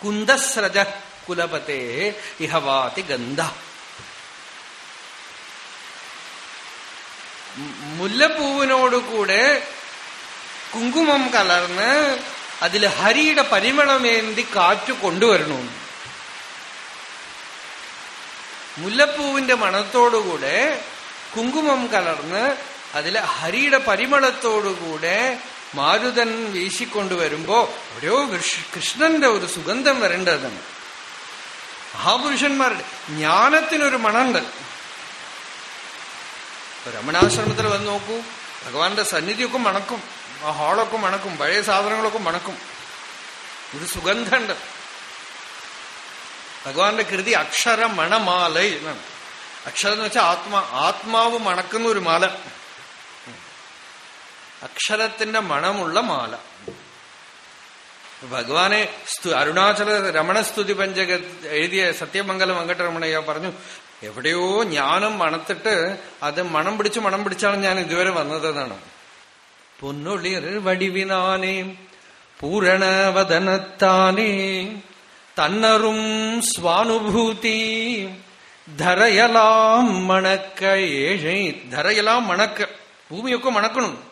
കുന്ദസ്രജ കുലപതേ ഇഹവാതി ഗന്ധ മുല്ലപ്പൂവിനോടുകൂടെ കുങ്കുമം കലർന്ന് അതിൽ ഹരിയുടെ പരിമളമേന്തി കാറ്റു കൊണ്ടുവരണു മുല്ലപ്പൂവിന്റെ മണത്തോടുകൂടെ കുങ്കുമം കലർന്ന് അതിൽ ഹരിയുടെ പരിമളത്തോടുകൂടെ മാരുതൻ വീശിക്കൊണ്ടുവരുമ്പോ ഓരോ കൃഷ്ണന്റെ ഒരു സുഗന്ധം വരേണ്ടതാണ്. മഹാപുരുഷന്മാരുടെ ജ്ഞാനത്തിനൊരു മണമുണ്ട് രമണാശ്രമത്തിൽ വന്ന് നോക്കൂ. ഭഗവാന്റെ സന്നിധിയൊക്കെ മണക്കും. ആ ഹാളൊക്കെ മണക്കും. പഴയ സാധനങ്ങളൊക്കെ മണക്കും. ഒരു സുഗന്ധമുണ്ട്. ഭഗവാന്റെ കൃതി അക്ഷര മണമാല എന്നാണ്. അക്ഷരം എന്ന് വെച്ചാൽ ആത്മാ ആത്മാവ് മണക്കുന്ന ഒരു മാല. അക്ഷരത്തിന്റെ മണമുള്ള മാല. ഭഗവാനെ അരുണാചല രമണസ്തുതി പഞ്ചക എഴുതിയ സത്യമംഗല വെങ്കട്ടരമണയ്യ പറഞ്ഞു എവിടെയോ ജ്ഞാനം മണത്തിട്ട് അത് മണം പിടിച്ച് മണം പിടിച്ചാണ് ഞാൻ ഇതുവരെ വന്നതെന്നാണ്. പൊന്നൊളിർ വടിവിനാനേ പൂരണവദനത്താനേ തന്നറും സ്വാനുഭൂതി ധരയലാം മണക്ക ഏഴை ധരയലാം മണക്ക ഭൂമിയൊക്കെ മണക്കണം.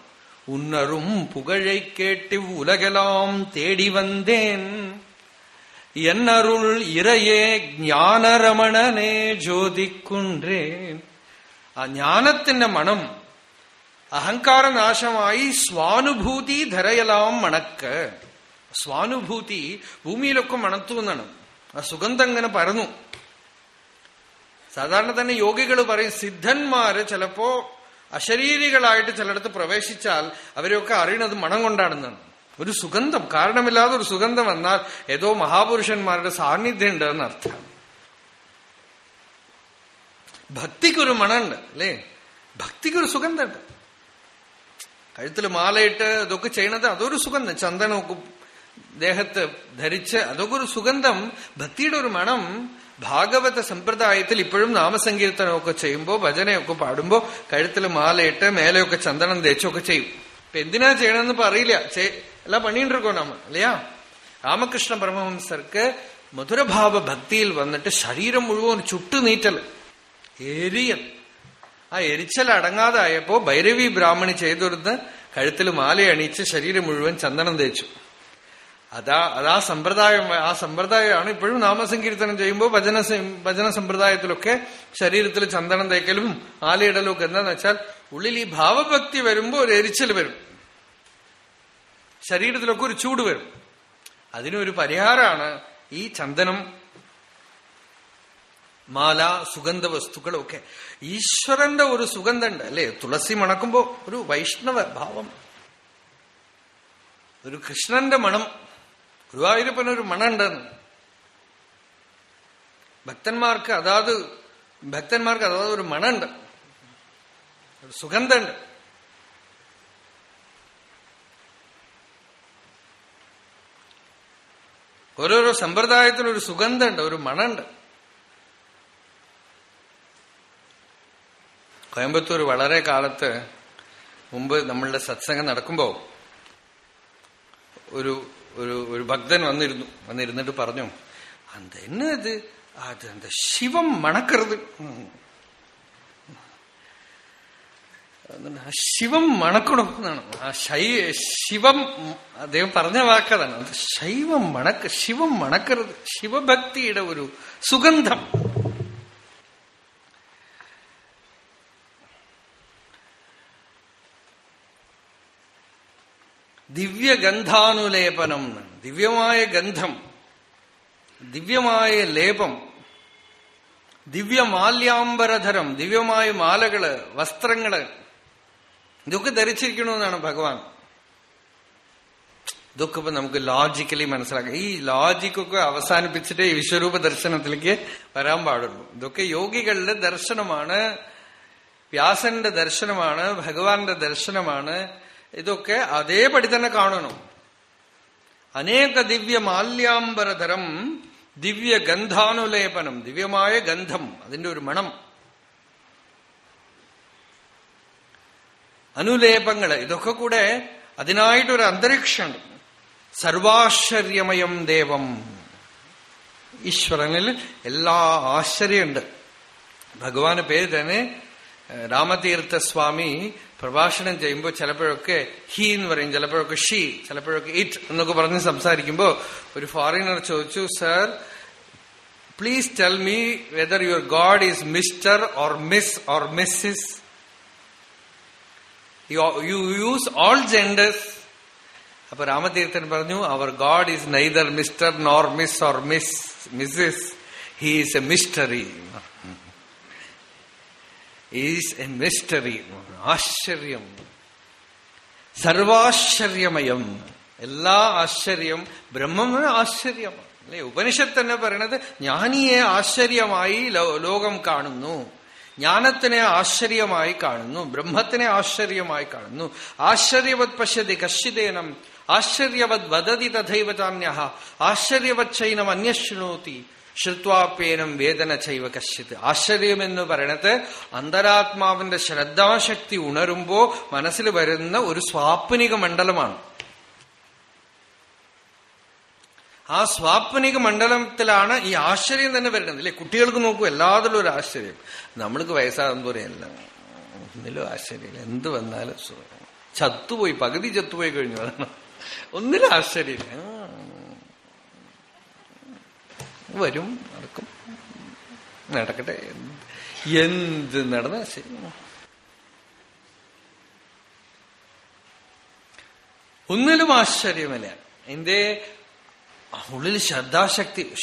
உன்னரும் புகழை கேட்டு உலகெல்லாம் தேடி வந்தேன். என்னருள் இறையே ஞானரமணனே ജ്യോതിക്കുണ്ടേൻ ആ ജ്ഞാനത്തിന്റെ മണം അഹങ്കാരനാശമായി സ്വാനുഭൂതി ധരയലാം മണക്ക് സ്വാനുഭൂതി ഭൂമിയിലൊക്കെ മണത്തു എന്നാണ് ആ സുഗന്ധം ഇങ്ങനെ പരന്നു സാധാരണ തന്നെ യോഗികൾ പറയും സിദ്ധന്മാര് ചിലപ്പോ അശരീരികളായിട്ട് ചിലടത്ത് പ്രവേശിച്ചാൽ അവരെയൊക്കെ അറിയണത് മണം കൊണ്ടാണെന്നാണ്. ഒരു സുഗന്ധം കാരണമില്ലാതെ ഒരു സുഗന്ധം വന്നാൽ ഏതോ മഹാപുരുഷന്മാരുടെ സാന്നിധ്യം ഉണ്ട് എന്നർത്ഥം. ഭക്തിക്കൊരു മണമുണ്ട് അല്ലേ? ഭക്തിക്കൊരു സുഗന്ധമുണ്ട്. കഴുത്തിൽ മാലയിട്ട് ഇതൊക്കെ ചെയ്യണത് അതൊരു സുഗന്ധം ചന്ദനമൊക്കെ ദേഹത്ത് ധരിച്ച് അതൊക്കെ ഒരു സുഗന്ധം ഭക്തിയുടെ ഒരു മണം ഭാഗവത സമ്പ്രദായത്തിൽ ഇപ്പോഴും നാമസങ്കീർത്തനമൊക്കെ ചെയ്യുമ്പോൾ ഭജനയൊക്കെ പാടുമ്പോൾ കഴുത്തിൽ മാലയിട്ട് മേലെയൊക്കെ ചന്ദനം തേച്ചൊക്കെ ചെയ്യും. ഇപ്പൊ എന്തിനാ ചെയ്യണമെന്ന് പറയില്ല എല്ലാം പണിയിട്ടിരിക്കോ നാമ അല്ലയാ? രാമകൃഷ്ണ പരമഹംസർക്ക് മധുരഭാവ ഭക്തിയിൽ വന്നിട്ട് ശരീരം മുഴുവൻ ചുട്ടുനീറ്റൽ എരിയൽ. ആ എരിച്ചൽ അടങ്ങാതായപ്പോ ഭൈരവി ബ്രാഹ്മണി ചെയ്തൊരുന്ന് കഴുത്തിൽ മാലയണിച്ച് ശരീരം മുഴുവൻ ചന്ദനം തേച്ചു. അതാ അതാ സമ്പ്രദായം ആ സമ്പ്രദായമാണ് ഇപ്പോഴും നാമസങ്കീർത്തനം ചെയ്യുമ്പോൾ ഭജന ഭജന സമ്പ്രദായത്തിലൊക്കെ ശരീരത്തിൽ ചന്ദനം തേക്കലും ആലയിടലും ഒക്കെ എന്താന്ന് വെച്ചാൽ ഉള്ളിൽ ഈ ഭാവഭക്തി വരുമ്പോൾ ഒരു എരിച്ചൽ വരും. ശരീരത്തിലൊക്കെ ഒരു ചൂട് വരും. അതിനൊരു പരിഹാരമാണ് ഈ ചന്ദനം മാല സുഗന്ധ വസ്തുക്കളൊക്കെ ഈശ്വരന്റെ ഒരു സുഗന്ധമുണ്ട് അല്ലെ? തുളസി മണക്കുമ്പോ ഒരു വൈഷ്ണവ ഭാവം. ഒരു കൃഷ്ണന്റെ മണം. ഗുരുവായൂരപ്പനൊരു മണുണ്ടെന്ന് ഭക്തന്മാർക്ക് അതാത് ഭക്തന്മാർക്ക് അതാത് ഒരു മണുണ്ട് ഒരു ഓരോരോ സമ്പ്രദായത്തിനൊരു സുഗന്ധണ്ട് ഒരു മണമുണ്ട്. കോയമ്പത്തൂർ വളരെ കാലത്ത് മുമ്പ് നമ്മളുടെ സത്സംഗം നടക്കുമ്പോൾ ഒരു ഒരു ഒരു ഭക്തൻ വന്നിരുന്നു. വന്നിരുന്നിട്ട് പറഞ്ഞു അത് എന്നത് അത് എന്താ ശിവം മണക്കരുത്. ശിവം മണക്കണം എന്നാണ്. ആ ശൈ ശിവം അദ്ദേഹം പറഞ്ഞ വാക്കതാണ്. ശൈവം മണക്ക ശിവം മണക്കരുത്. ശിവഭക്തിയുടെ ഒരു സുഗന്ധം. ദിവ്യഗന്ധാനുലേപനം ദിവ്യമായ ഗന്ധം ദിവ്യമായ ലേപം ദിവ്യമാല്യാംബരധരം ദിവ്യമായ മാലകൾ വസ്ത്രങ്ങൾ ഇതൊക്കെ ധരിച്ചിരിക്കണമെന്നാണ് ഭഗവാൻ. ഇതൊക്കെ ഇപ്പൊ നമുക്ക് ലോജിക്കലി മനസ്സിലാക്കാം. ഈ ലോജിക്കൊക്കെ അവസാനിപ്പിച്ചിട്ട് വിശ്വരൂപ ദർശനത്തിലേക്ക് വരാൻ പാടുള്ളൂ. ഇതൊക്കെ യോഗികളുടെ ദർശനമാണ് വ്യാസന്റെ ദർശനമാണ് ഭഗവാന്റെ ദർശനമാണ്. ഇതൊക്കെ അതേപടി തന്നെ കാണണം. അനേക ദിവ്യ മാല്യാംബരതരം ദിവ്യ ഗന്ധാനുലേപനം ദിവ്യമായ ഗന്ധം അതിന്റെ ഒരു മണം. അനുലേപങ്ങൾ ഇതൊക്കെ കൂടെ അതിനായിട്ടൊരു അന്തരീക്ഷമുണ്ട്. സർവാശ്ചര്യമയം ദേവം. ഈശ്വരനിൽ എല്ലാ ആശ്ചര്യമുണ്ട്. ഭഗവാന് പേര് തന്നെ രാമതീർത്ഥ സ്വാമി പ്രഭാഷണം ചെയ്യുമ്പോൾ ചിലപ്പോഴൊക്കെ ഹി എന്ന് പറയും ചിലപ്പോഴൊക്കെ ഷീ ചിലപ്പോഴൊക്കെ ഇറ്റ് എന്നൊക്കെ പറഞ്ഞ് സംസാരിക്കുമ്പോൾ ഒരു ഫോറിനർ ചോദിച്ചു sir please tell me whether your god is mister or miss or missus you use all genders അപ്പൊ രാമതീർത്ഥൻ പറഞ്ഞു our god is neither mister nor miss or miss missus he is a mystery is a mystery ആശ്ചര്യം. സർവാശ്ചര്യമയം. എല്ലാ ആശ്ചര്യം ബ്രഹ്മം ആശ്ചര്യം. അല്ലെ? ഉപനിഷത്ത് തന്നെ പറയണത് ജ്ഞാനിയെ ആശ്ചര്യമായി ലോകം കാണുന്നു. ജ്ഞാനത്തിനെ ആശ്ചര്യമായി കാണുന്നു. ബ്രഹ്മത്തിനെ ആശ്ചര്യമായി കാണുന്നു. ആശ്ചര്യവത് പശ്യതി കശ്ചിതേനം. ആശ്ചര്യവത് വദതി തഥൈവ ചാന്യ ആശ്ചര്യവത് ചൈനം അന്യശൃണോതി ശ്രുത്വാപ്യേനം വേദന ചൈവ കശ്യത്. ആശ്ചര്യമെന്ന് പറയണത് അന്തരാത്മാവിന്റെ ശ്രദ്ധാശക്തി ഉണരുമ്പോ മനസ്സിൽ വരുന്ന ഒരു സ്വാപ്നിക മണ്ഡലമാണ്. ആ സ്വാപ്നിക മണ്ഡലത്തിലാണ് ഈ ആശ്ചര്യം തന്നെ വരുന്നത്. അല്ലെ കുട്ടികൾക്ക് നോക്കൂ എല്ലാത്തിലും ഒരു ആശ്ചര്യം നമ്മൾക്ക് വയസ്സാകുമ്പോൾ എല്ലാം ഒന്നിലും ആശ്ചര്യമില്ല എന്ത് വന്നാലും ചത്തുപോയി പകുതി ചത്തുപോയി കഴിഞ്ഞു. ഒന്നിലും ആശ്ചര്യമില്ല വരും നടക്കും. നടക്കട്ടെ. എന്ത് നടന്ന ഒന്നിലും ആശ്ചര്യമല്ല. എന്റെ ഉള്ളിൽ ശ്രദ്ധാശക്തി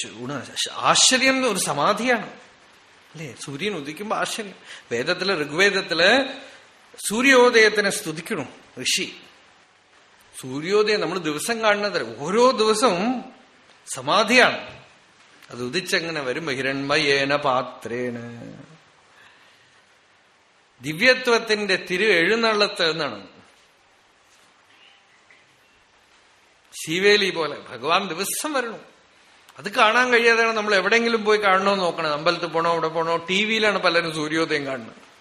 ആശ്ചര്യം ഒരു സമാധിയാണ്. അല്ലേ? സൂര്യൻ ഉദിക്കുമ്പോ ആശ്ചര്യം. വേദത്തിൽ ഋഗ്വേദത്തിൽ സൂര്യോദയത്തിനെ സ്തുതിക്കണം ഋഷി. സൂര്യോദയം നമ്മൾ ദിവസം കാണുന്നത് ഓരോ ദിവസവും സമാധിയാണ്. അത് ഉദിച്ചെങ്ങനെ വരും? ഹിരൺമയേന പാത്രേന. ദിവ്യത്വത്തിന്റെ തിരു എഴുന്നള്ളത്ത് എന്നാണ്. ശിവേലി പോലെ ഭഗവാൻ ദിവസം വരണം. അത് കാണാൻ കഴിയാതെയാണ് നമ്മൾ എവിടെയെങ്കിലും പോയി കാണണോ നോക്കണം അമ്പലത്തിൽ പോണോ അവിടെ പോണോ ടി വിയിലാണ് പലരും സൂര്യോദയം കാണുന്നത്.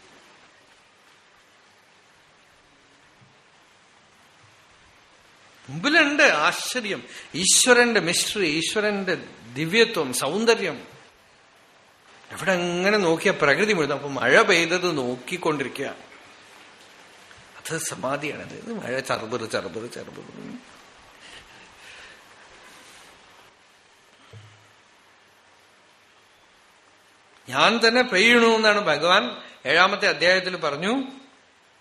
മുമ്പിലുണ്ട് ആശ്ചര്യം. ഈശ്വരന്റെ മിസ്റ്ററി ഈശ്വരന്റെ ദിവ്യത്വം സൗന്ദര്യം. എവിടെ എങ്ങനെ നോക്കിയ പ്രകൃതി മുഴുവൻ? അപ്പൊ മഴ പെയ്തത് നോക്കിക്കൊണ്ടിരിക്കുക. അത് സമാധിയാണത് മഴ ചറുബറ് ചറുബറ് ചറുബറ് ഞാൻ തന്നെ പെയ്യണു എന്നാണ് ഭഗവാൻ ഏഴാമത്തെ അധ്യായത്തിൽ പറഞ്ഞു.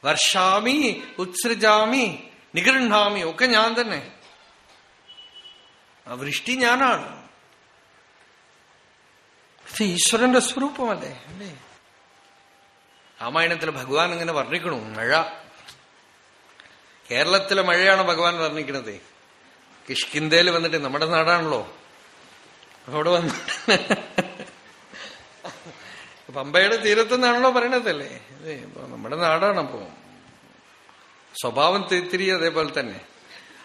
വർഷാമി ഉത്സൃജാമി നിഗൃഹാമി ഒക്കെ ഞാൻ തന്നെ. വൃഷ്ടി ഞാനാണ്. ഇത് ഈശ്വരന്റെ സ്വരൂപമല്ലേ? അല്ലേ? രാമായണത്തിൽ ഭഗവാൻ ഇങ്ങനെ വർണിക്കണു മഴ. കേരളത്തിലെ മഴയാണ് ഭഗവാൻ വർണിക്കണത്. കിഷ്കിന്തയിൽ വന്നിട്ട് നമ്മുടെ നാടാണല്ലോ. അവിടെ വന്നിട്ട് പമ്പയുടെ തീരത്തുനിന്നാണല്ലോ പറയണതല്ലേ? നമ്മുടെ നാടാണ് അപ്പോ. സ്വഭാവം തിരി അതേപോലെ തന്നെ.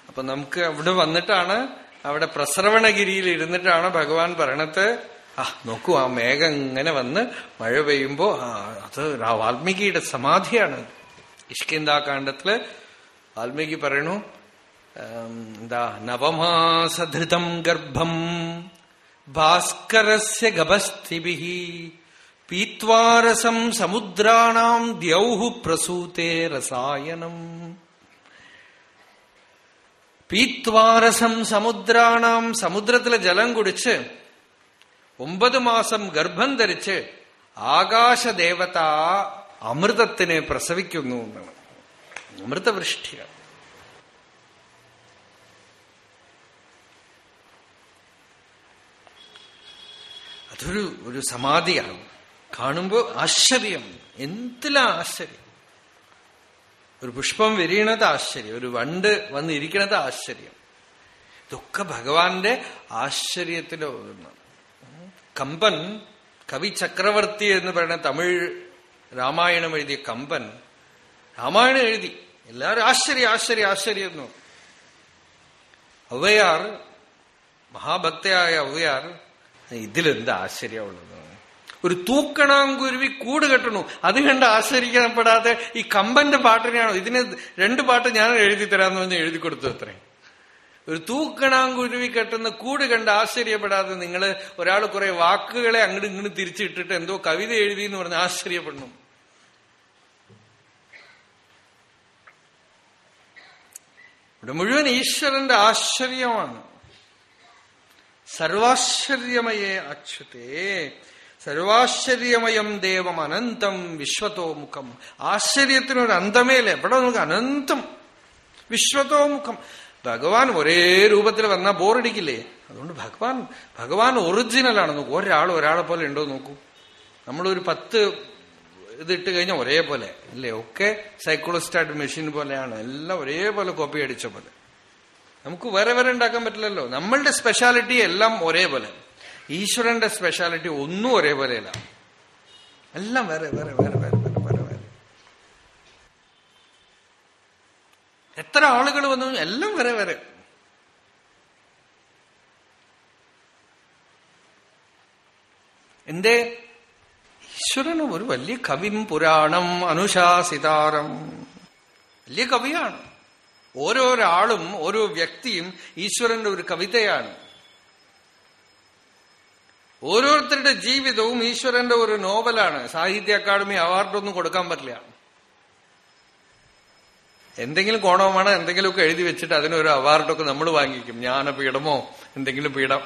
അപ്പൊ നമുക്ക് അവിടെ വന്നിട്ടാണ് അവിടെ പ്രസരവണഗിരിയിൽ ഇരുന്നിട്ടാണ് ഭഗവാൻ പറയണത്. ആ നോക്കൂ ആ മേഘം ഇങ്ങനെ വന്ന് മഴ പെയ്യുമ്പോ അത് വാൽമീകിയുടെ സമാധിയാണ്. ഇഷ്കിന്താകാന്ഡത്തിൽ വാൽമീകി പറയണു എന്താ നവമാസധൃതം ഗർഭം ഭാസ്കരസ്യ ഗഭസ്ഥിഭി പീത്വാരസം സമുദ്രാണാം ദ്യൗഹു പ്രസൂതേ രസായനം. പീത്വാരസം സമുദ്രാണാം സമുദ്രത്തിലെ ജലം കുടിച്ച് ഒമ്പത് മാസം ഗർഭം ധരിച്ച് ആകാശദേവത അമൃതത്തിനെ പ്രസവിക്കുന്നു എന്നാണ്. അമൃതവൃഷ്ടിക അതൊരു ഒരു സമാധിയാണ്. കാണുമ്പോൾ ആശ്ചര്യം. എന്തിലാ ആശ്ചര്യം? ഒരു പുഷ്പം വിരിയണത് ആശ്ചര്യം. ഒരു വണ്ട് വന്നിരിക്കണത് ആശ്ചര്യം. ഇതൊക്കെ ഭഗവാന്റെ ആശ്ചര്യത്തിലോ കമ്പൻ കവി ചക്രവർത്തി എന്ന് പറയുന്ന തമിഴ് രാമായണം എഴുതിയ കമ്പൻ രാമായണം എഴുതി. എല്ലാവരും ആശ്ചര്യ ആശ്ചര്യ ആശ്ചര്യം എന്നു ഔവയാർ മഹാഭക്തയായ ഔവയാർ ഇതിലെന്ത് ആശ്ചര്യമുള്ളത്? ഒരു തൂക്കണാങ്കുരുവി കൂട് കെട്ടണു. അത് കണ്ട് ആശ്ചര്യപ്പെടാതെ ഈ കമ്പന്റെ പാട്ടിനെയാണോ? ഇതിന് രണ്ട് പാട്ട് ഞാൻ എഴുതി തരാമെന്ന് പറഞ്ഞ് എഴുതി കൊടുത്തു അത്രയും ഒരു തൂക്കണാങ്കുരുവി കെട്ടുന്ന കൂട് കണ്ട് ആശ്ചര്യപ്പെടാതെ നിങ്ങൾ ഒരാൾ കുറെ വാക്കുകളെ അങ്ങോട്ട് ഇങ്ങോട്ട് തിരിച്ചിട്ടിട്ട് എന്തോ കവിത എഴുതി എന്ന് പറഞ്ഞ് ആശ്ചര്യപ്പെടണം ഇവിടെ മുഴുവൻ ഈശ്വരന്റെ ആശ്ചര്യമാണ്. സർവാശ്ചര്യമയേ അച്യുതേ സർവാശ്ചര്യമയം ദേവം അനന്തം വിശ്വതോമുഖം. ആശ്ചര്യത്തിനൊരു അന്തമേല എവിടെ നമുക്ക് അനന്തം വിശ്വതോമുഖം. ഭഗവാൻ ഒരേ രൂപത്തിൽ വന്നാൽ ബോറടിക്കില്ലേ? അതുകൊണ്ട് ഭഗവാൻ ഭഗവാൻ ഒറിജിനലാണ് നോക്കൂ. ഒരാൾ ഒരാളെ പോലെ ഉണ്ടോ നോക്കൂ. നമ്മളൊരു പത്ത് ഇതിട്ട് കഴിഞ്ഞാൽ ഒരേപോലെ. അല്ലേ? ഒക്കെ സൈക്കോളജിസ്റ്റായിട്ട് മെഷീൻ പോലെയാണ്. എല്ലാം ഒരേപോലെ കോപ്പി അടിച്ച പോലെ. നമുക്ക് വേറെ വേറെ ഉണ്ടാക്കാൻ പറ്റില്ലല്ലോ. നമ്മളുടെ സ്പെഷ്യാലിറ്റി എല്ലാം ഒരേപോലെ. ഈശ്വരന്റെ സ്പെഷ്യാലിറ്റി ഒന്നും ഒരേപോലെയല്ല. എല്ലാം വേറെ വേറെ വേറെ വേറെ വേറെ വേറെ വേറെ എത്ര ആളുകൾ വന്നു? എല്ലാം വരെ വരെ എന്തേ? ഈശ്വരന് ഒരു വലിയ കവിം പുരാണം അനുശാസിതാരം. വലിയ കവിയാണ്. ഓരോരാളും ഓരോ വ്യക്തിയും ഈശ്വരന്റെ ഒരു കവിതയാണ്. ഓരോരുത്തരുടെ ജീവിതവും ഈശ്വരന്റെ ഒരു നോവലാണ്. സാഹിത്യ അക്കാദമി അവാർഡൊന്നും കൊടുക്കാൻ പറ്റില്ല. എന്തെങ്കിലും കോണവുമാണ് എന്തെങ്കിലുമൊക്കെ എഴുതി വെച്ചിട്ട് അതിനൊരു അവാർഡൊക്കെ നമ്മൾ വാങ്ങിക്കും. ജ്ഞാനപീഠമോ എന്തെങ്കിലും പീഠം.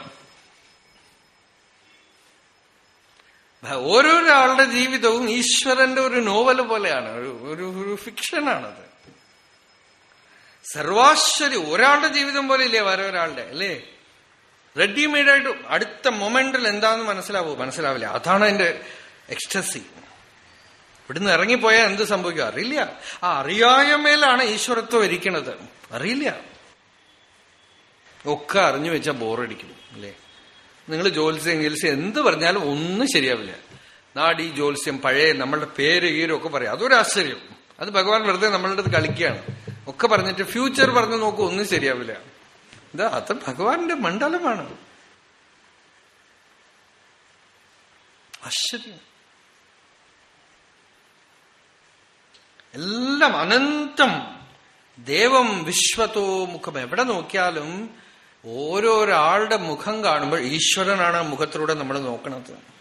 ഓരോരാളുടെ ജീവിതവും ഈശ്വരന്റെ ഒരു നോവൽ പോലെയാണ്. ഒരു ഒരു ഫിക്ഷനാണത്. സർവാശ്വരി ഒരാളുടെ ജീവിതം പോലെ ഇല്ലേ വേറെ ഒരാളുടെ അല്ലേ? റെഡിമെയ്ഡായിട്ട് അടുത്ത മൊമെന്റിൽ എന്താന്ന് മനസ്സിലാവൂ? മനസ്സിലാവില്ല. അതാണ് എന്റെ എക്സ്റ്റസി ഇവിടുന്ന് ഇറങ്ങിപ്പോയാൽ എന്ത് സംഭവിക്കും? അറിയില്ല. ആ അറിയായ്മയിലാണ് ഈശ്വരത്വം ഇരിക്കണത് അറിയില്ല. ഒക്കെ അറിഞ്ഞു വെച്ചാൽ ബോറടിക്കും അല്ലേ? നിങ്ങൾ ജ്യോത്സ്യം ജ്യോത്സ്യം എന്ത് പറഞ്ഞാലും ഒന്നും ശരിയാവില്ല. നാടി ജ്യോത്സ്യം പഴയ നമ്മളുടെ പേര് ഈരൊക്കെ പറയാം. അതൊരു ആശ്ചര്യം. അത് ഭഗവാൻ വെറുതെ നമ്മളുടെ അടുത്ത് കളിക്കുകയാണ്. ഒക്കെ പറഞ്ഞിട്ട് ഫ്യൂച്ചർ പറഞ്ഞു നോക്കൂ ഒന്നും ശരിയാവില്ല. ഇത് അത് ഭഗവാന്റെ മണ്ഡലമാണ്. ആശ്ചര്യം. എല്ലാം അനന്തം. ദേവം വിശ്വത്തോ മുഖം. എവിടെ നോക്കിയാലും ഓരോരാളുടെ മുഖം കാണുമ്പോൾ ഈശ്വരനാണ് മുഖത്തിലൂടെ നമ്മൾ നോക്കണത്.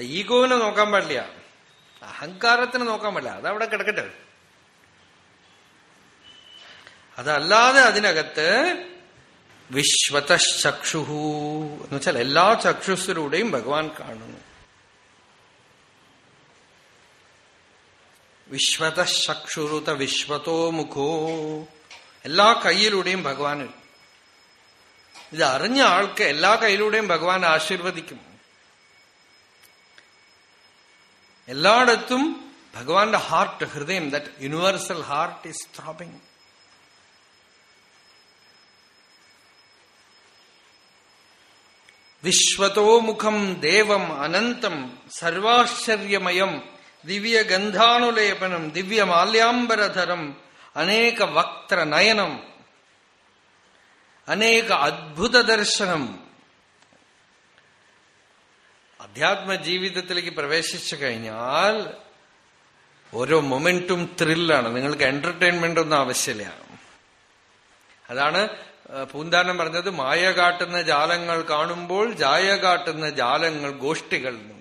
ഈഗോവിനെ നോക്കാൻ പാടില്ല. അഹങ്കാരത്തിന് നോക്കാൻ പാടില്ല. അതവിടെ കിടക്കട്ടെ. അതല്ലാതെ അതിനകത്ത് വിശ്വതചക്ഷുഹു എന്ന് വെച്ചാൽ എല്ലാ ചക്ഷുസിലൂടെയും ഭഗവാൻ കാണുന്നു. വിശ്വതചക്ഷുരുത വിശ്വതോ മുഖോ. എല്ലാ കൈയിലൂടെയും ഭഗവാൻ ഇത് അറിഞ്ഞ ആൾക്ക് എല്ലാ കയ്യിലൂടെയും ഭഗവാൻ ആശീർവദിക്കും. എല്ലായിടത്തും ഭഗവാന്റെ ഹാർട്ട് ഹൃദയം that universal heart is throbbing വിശ്വതോമുഖം ദേവം അനന്തം സർവാശ്ചര്യമയം ദിവ്യഗന്ധാനുലേപനം ദിവ്യമാല്യാംബരധരം അനേക വക്ത്ര നയനം അനേക അത്ഭുത ദർശനം അധ്യാത്മ ജീവിതത്തിലേക്ക് പ്രവേശിച്ചു കഴിഞ്ഞാൽ ഓരോ മൊമെന്റും ത്രില്ലാണ്. നിങ്ങൾക്ക് എന്റർടൈൻമെന്റ് ഒന്നും ആവശ്യമില്ല. അതാണ് പൂന്താനം പറഞ്ഞത് മായ കാട്ടുന്ന ജാലങ്ങൾ കാണുമ്പോൾ ജായ കാട്ടുന്ന ജാലങ്ങൾ ഗോഷ്ഠികൾ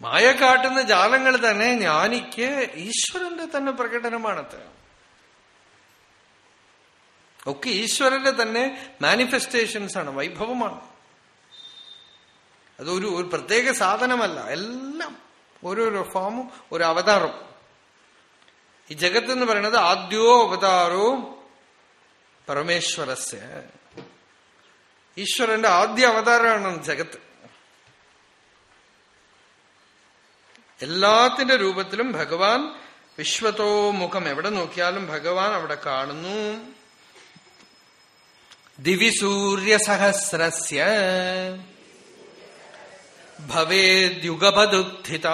മായ കാട്ടുന്ന ജാലങ്ങൾ തന്നെ ജ്ഞാനിക്ക് ഈശ്വരന്റെ തന്നെ പ്രകടനമാണത് ഒക്കെ ഈശ്വരന്റെ തന്നെ മാനിഫെസ്റ്റേഷൻസ് ആണ് വൈഭവമാണ്. അതൊരു ഒരു പ്രത്യേക സാധനമല്ല എല്ലാം ഓരോരോ ഫോമും ഒരു അവതാരം. ഈ ജഗത്ത് എന്ന് പറയുന്നത് ആദ്യോ അവതാരോ പരമേശ്വരസ്യ. ഈശ്വരന്റെ ആദ്യ അവതാരമാണ് ജഗത്ത്. എല്ലാത്തിന്റെ രൂപത്തിലും ഭഗവാൻ വിശ്വത്തോ മുഖം എവിടെ നോക്കിയാലും ഭഗവാൻ അവിടെ കാണുന്നു. ദിവിസൂര്യസഹസ്രസ്യ സഹസ്രസ്യ.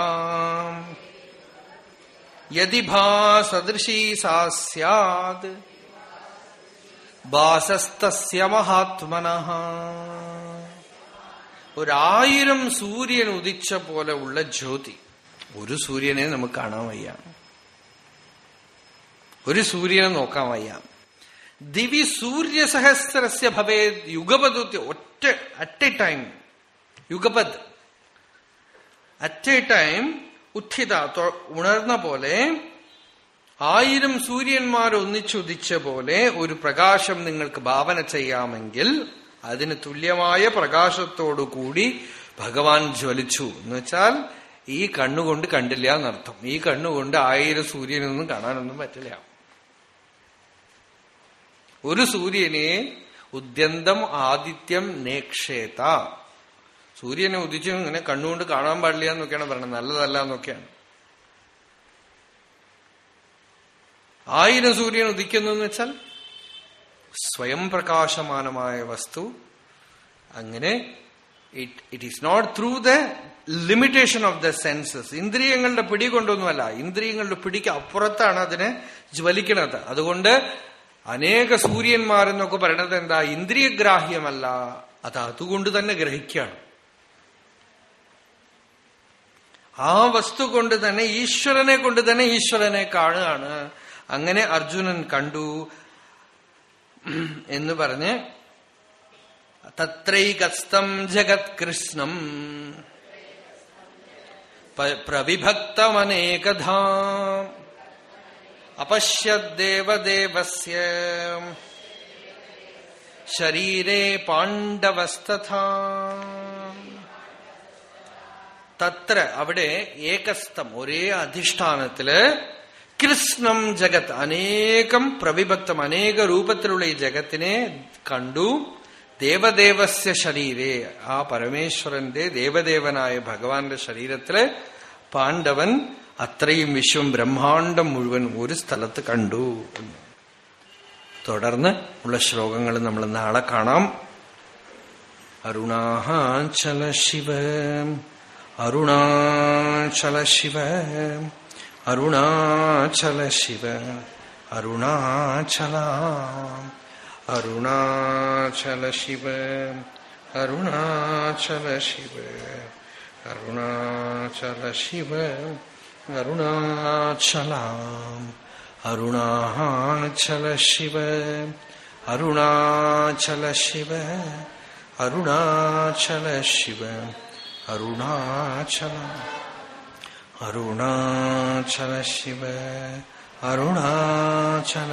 യതി ഭാ സദൃശീ സാ സ്യാത്. ബാസസ്തസ്യ മഹാത്മന. ഒരായിരം സൂര്യൻ ഉദിച്ച പോലെ ഉള്ള ജ്യോതി. ഒരു സൂര്യനെ നമുക്ക് കാണാൻ വയ്യ. ഒരു സൂര്യനെ നോക്കാൻ വയ്യ. ദിവി സൂര്യസഹസ്രസ്യ ഭവേ യുഗപദ് ഒറ്റ അറ്റ് എ ടൈം യുഗപദ്. അറ്റ് എ ടൈം ഉത്ഥിത ഉണർന്ന പോലെ ആയിരം സൂര്യന്മാർ ഒന്നിച്ചുദിച്ച പോലെ ഒരു പ്രകാശം നിങ്ങൾക്ക് ഭാവന ചെയ്യാമെങ്കിൽ അതിന് തുല്യമായ പ്രകാശത്തോടു കൂടി ഭഗവാൻ ജ്വലിച്ചു. എന്ന് വെച്ചാൽ ഈ കണ്ണുകൊണ്ട് കണ്ടില്ല എന്നർത്ഥം. ഈ കണ്ണുകൊണ്ട് ആയിരം സൂര്യനൊന്നും കാണാനൊന്നും പറ്റില്ല. ഒരു സൂര്യനെ ഉദ്യന്തം ആദിത്യം നേക്ഷേത. സൂര്യനെ ഉദിച്ചു ഇങ്ങനെ കണ്ണുകൊണ്ട് കാണാൻ പാടില്ല എന്നൊക്കെയാണ് പറയുന്നത് നല്ലതല്ല എന്നൊക്കെയാണ്. ആയിരം സൂര്യൻ ഉദിക്കുന്നു എന്ന് വെച്ചാൽ സ്വയം പ്രകാശമാനമായ വസ്തു. അങ്ങനെ it it is not through the limitation of the senses ഇന്ദ്രിയങ്ങളുടെ പിടി കൊണ്ടൊന്നുമല്ല ഇന്ദ്രിയങ്ങളുടെ പിടിക്ക് അപ്പുറത്താണ് അതിനെ ജ്വലിക്കുന്നത്. അതുകൊണ്ട് അനേക സൂര്യന്മാരെന്നൊക്കെ പറയണത് എന്താ? ഇന്ദ്രിയഗ്രാഹ്യമല്ല. അത് അതുകൊണ്ട് തന്നെ ഗ്രഹിക്കുകയാണ്. ആ വസ്തു കൊണ്ട് തന്നെ ഈശ്വരനെ കൊണ്ട് തന്നെ ഈശ്വരനെ കാണുകയാണ്. അങ്ങനെ അർജുനൻ കണ്ടു. എന്ന് പറഞ്ഞ് തത്രൈകസ്തം ജഗത് കൃഷ്ണം പ്രവിഭക്തമനേകധാ അപശ്യദ്ദേവദേവസ്യ. ശരീരേ പാണ്ഡവസ്തഥാ തത്ര അവിടെ ഏകസ്ഥം ഒരേ അധിഷ്ഠാനത്തിൽ കൃഷ്ണം ജഗത് അനേകം പ്രവിഭക്തം അനേക രൂപത്തിലുള്ള ഈ ജഗത്തിനെ കണ്ടു. ദേവദേവസ്യ ശരീരേ. ആ പരമേശ്വരന്റെ ദേവദേവനായ ഭഗവാന്റെ ശരീരത്തിൽ പാണ്ഡവൻ അത്രയും വിശ്വം ബ്രഹ്മാണ്ടം മുഴുവൻ ഒരു സ്ഥലത്ത് കണ്ടു. തുടർന്ന് ഉള്ള ശ്ലോകങ്ങൾ നമ്മൾ നാളെ കാണാം. അരുണാചല ശിവ അരുണാചല ശിവ അരുണാചല ശിവ അരുണാചല അരുണാചല ശിവ അരുണാചല ശിവ അരുണാചല ശിവ അരുണാചല അരുണാചല ശിവ അരുണാചല ശിവ അരുണാചല ശിവ അരുണാചല അരുണാചല ശിവ അരുണാചല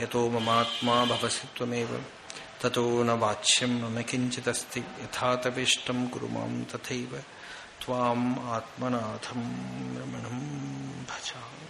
यतो ममात्मा भवसि त्वमेव। ततो न वाच्यं न किञ्चिदस्ति। यथा तपेष्टं कुरु माँ तथैव। त्वाम् आत्मनाथं रमणं भजामि।